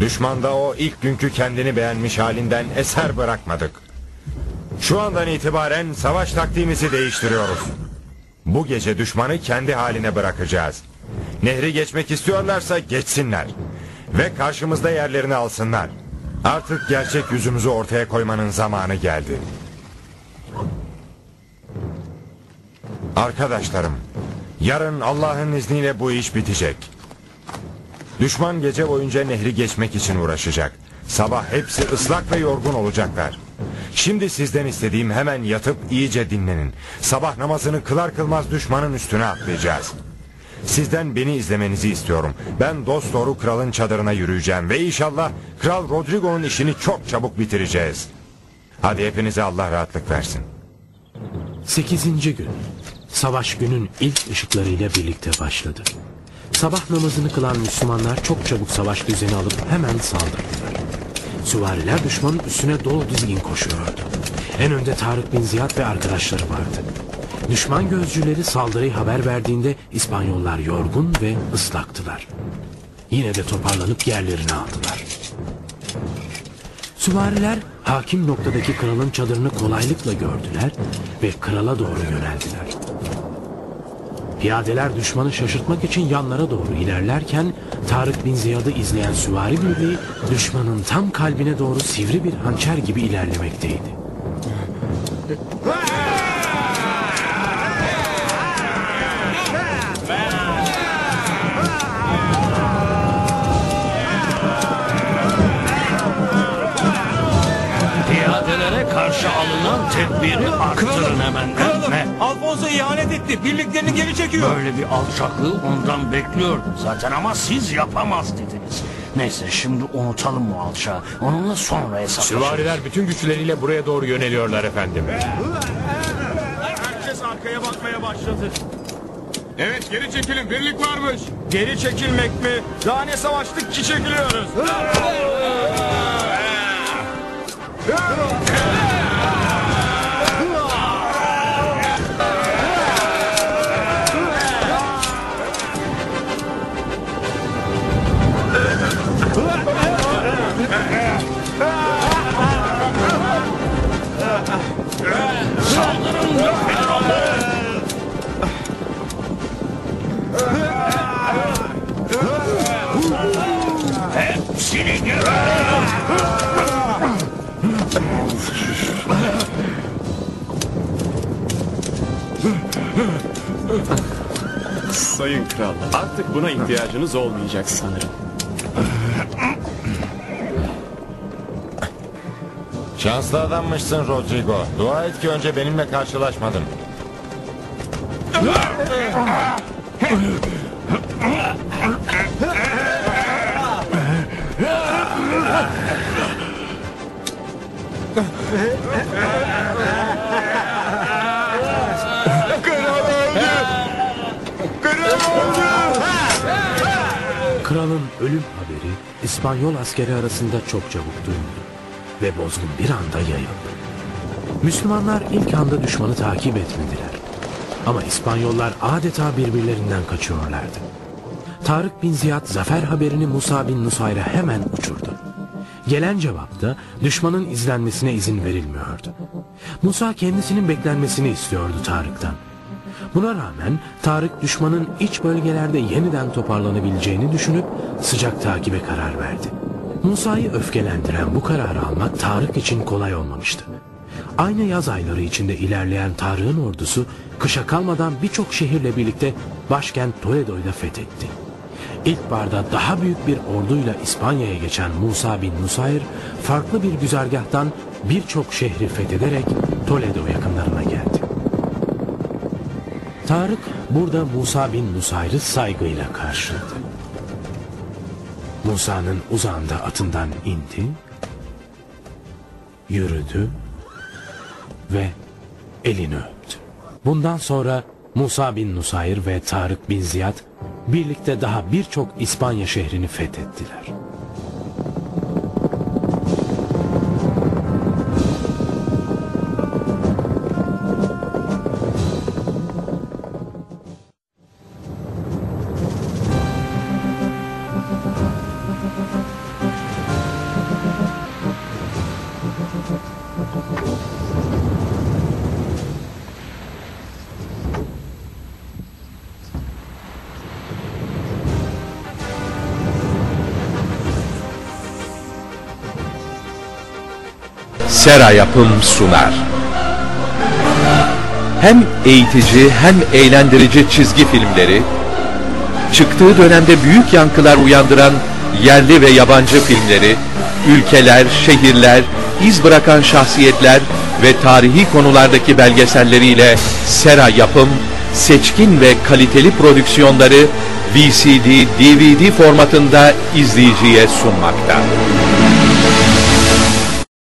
Düşmanda o ilk günkü kendini beğenmiş halinden eser bırakmadık. Şu andan itibaren savaş taktiğimizi değiştiriyoruz. Bu gece düşmanı kendi haline bırakacağız. Nehri geçmek istiyorlarsa geçsinler. Ve karşımızda yerlerini alsınlar. Artık gerçek yüzümüzü ortaya koymanın zamanı geldi. Arkadaşlarım, yarın Allah'ın izniyle bu iş bitecek. Düşman gece boyunca nehri geçmek için uğraşacak. Sabah hepsi ıslak ve yorgun olacaklar. Şimdi sizden istediğim hemen yatıp iyice dinlenin. Sabah namazını kılar kılmaz düşmanın üstüne atlayacağız. Sizden beni izlemenizi istiyorum. Ben dost doğru kralın çadırına yürüyeceğim ve inşallah Kral Rodrigo'nun işini çok çabuk bitireceğiz. Hadi hepinize Allah rahatlık versin. Sekizinci gün. Savaş günün ilk ışıklarıyla birlikte başladı. Sabah namazını kılan Müslümanlar çok çabuk savaş düzeni alıp hemen saldırdılar. Süvariler düşmanın üstüne dolu dizgin koşuyordu. En önde Tarık bin Ziyad ve arkadaşları vardı. Düşman gözcüleri saldırıyı haber verdiğinde İspanyollar yorgun ve ıslaktılar. Yine de toparlanıp yerlerini aldılar. Süvariler hakim noktadaki kralın çadırını kolaylıkla gördüler ve krala doğru yöneldiler. Piyadeler düşmanı şaşırtmak için yanlara doğru ilerlerken Tarık bin Ziyad'ı izleyen süvari birliği düşmanın tam kalbine doğru sivri bir hançer gibi ilerlemekteydi. Piyadelere karşı alınan tedbiri arttırın hemen. Ne? Alfonso ihanet etti. Birliklerini geri çekiyor. Böyle bir alçaklığı ondan bekliyordum zaten ama siz yapamaz dediniz. Neyse şimdi unutalım bu alçağı. Onunla sonra hesaplaşırız. Süvariler bütün güçleriyle buraya doğru yöneliyorlar efendim. Herkes arkaya bakmaya başladı. Evet geri çekilin birlik varmış. Geri çekilmek mi? Daha ne savaştık ki çekiliyoruz. Görelim. Sayın Kral, artık buna ihtiyacınız olmayacak sanırım. Şanslı adammışsın Rodrigo. Dua et ki önce benimle karşılaşmadın. Kralın ölüm haberi İspanyol askeri arasında çok çabuk duyuldu ve bozgun bir anda yayıldı. Müslümanlar ilk anda düşmanı takip etmediler. Ama İspanyollar adeta birbirlerinden kaçıyorlardı. Tarık bin Ziyad zafer haberini Musa bin Nusayr'a hemen uçurdu. Gelen cevapta düşmanın izlenmesine izin verilmiyordu. Musa kendisinin beklenmesini istiyordu Tarık'tan. Buna rağmen Tarık düşmanın iç bölgelerde yeniden toparlanabileceğini düşünüp sıcak takibe karar verdi. Musa'yı öfkelendiren bu kararı almak Tarık için kolay olmamıştı. Aynı yaz ayları içinde ilerleyen Tarık'ın ordusu kışa kalmadan birçok şehirle birlikte başkent Toledo'yu da fethetti. İlkbaharda daha büyük bir orduyla İspanya'ya geçen Musa bin Nusayr farklı bir güzergahtan birçok şehri fethederek Toledo yakınlarına geldi. Tarık burada Musa bin Nusayr'ı saygıyla karşıladı. Musa'nın uzağında atından indi, yürüdü ve elini öptü. Bundan sonra Musa bin Nusayr ve Tarık bin Ziyad birlikte daha birçok İspanya şehrini fethettiler. Sera Yapım sunar. Hem eğitici hem eğlendirici çizgi filmleri, çıktığı dönemde büyük yankılar uyandıran yerli ve yabancı filmleri, ülkeler, şehirler, iz bırakan şahsiyetler ve tarihi konulardaki belgeselleriyle Sera Yapım, seçkin ve kaliteli prodüksiyonları VCD, DVD formatında izleyiciye sunmakta.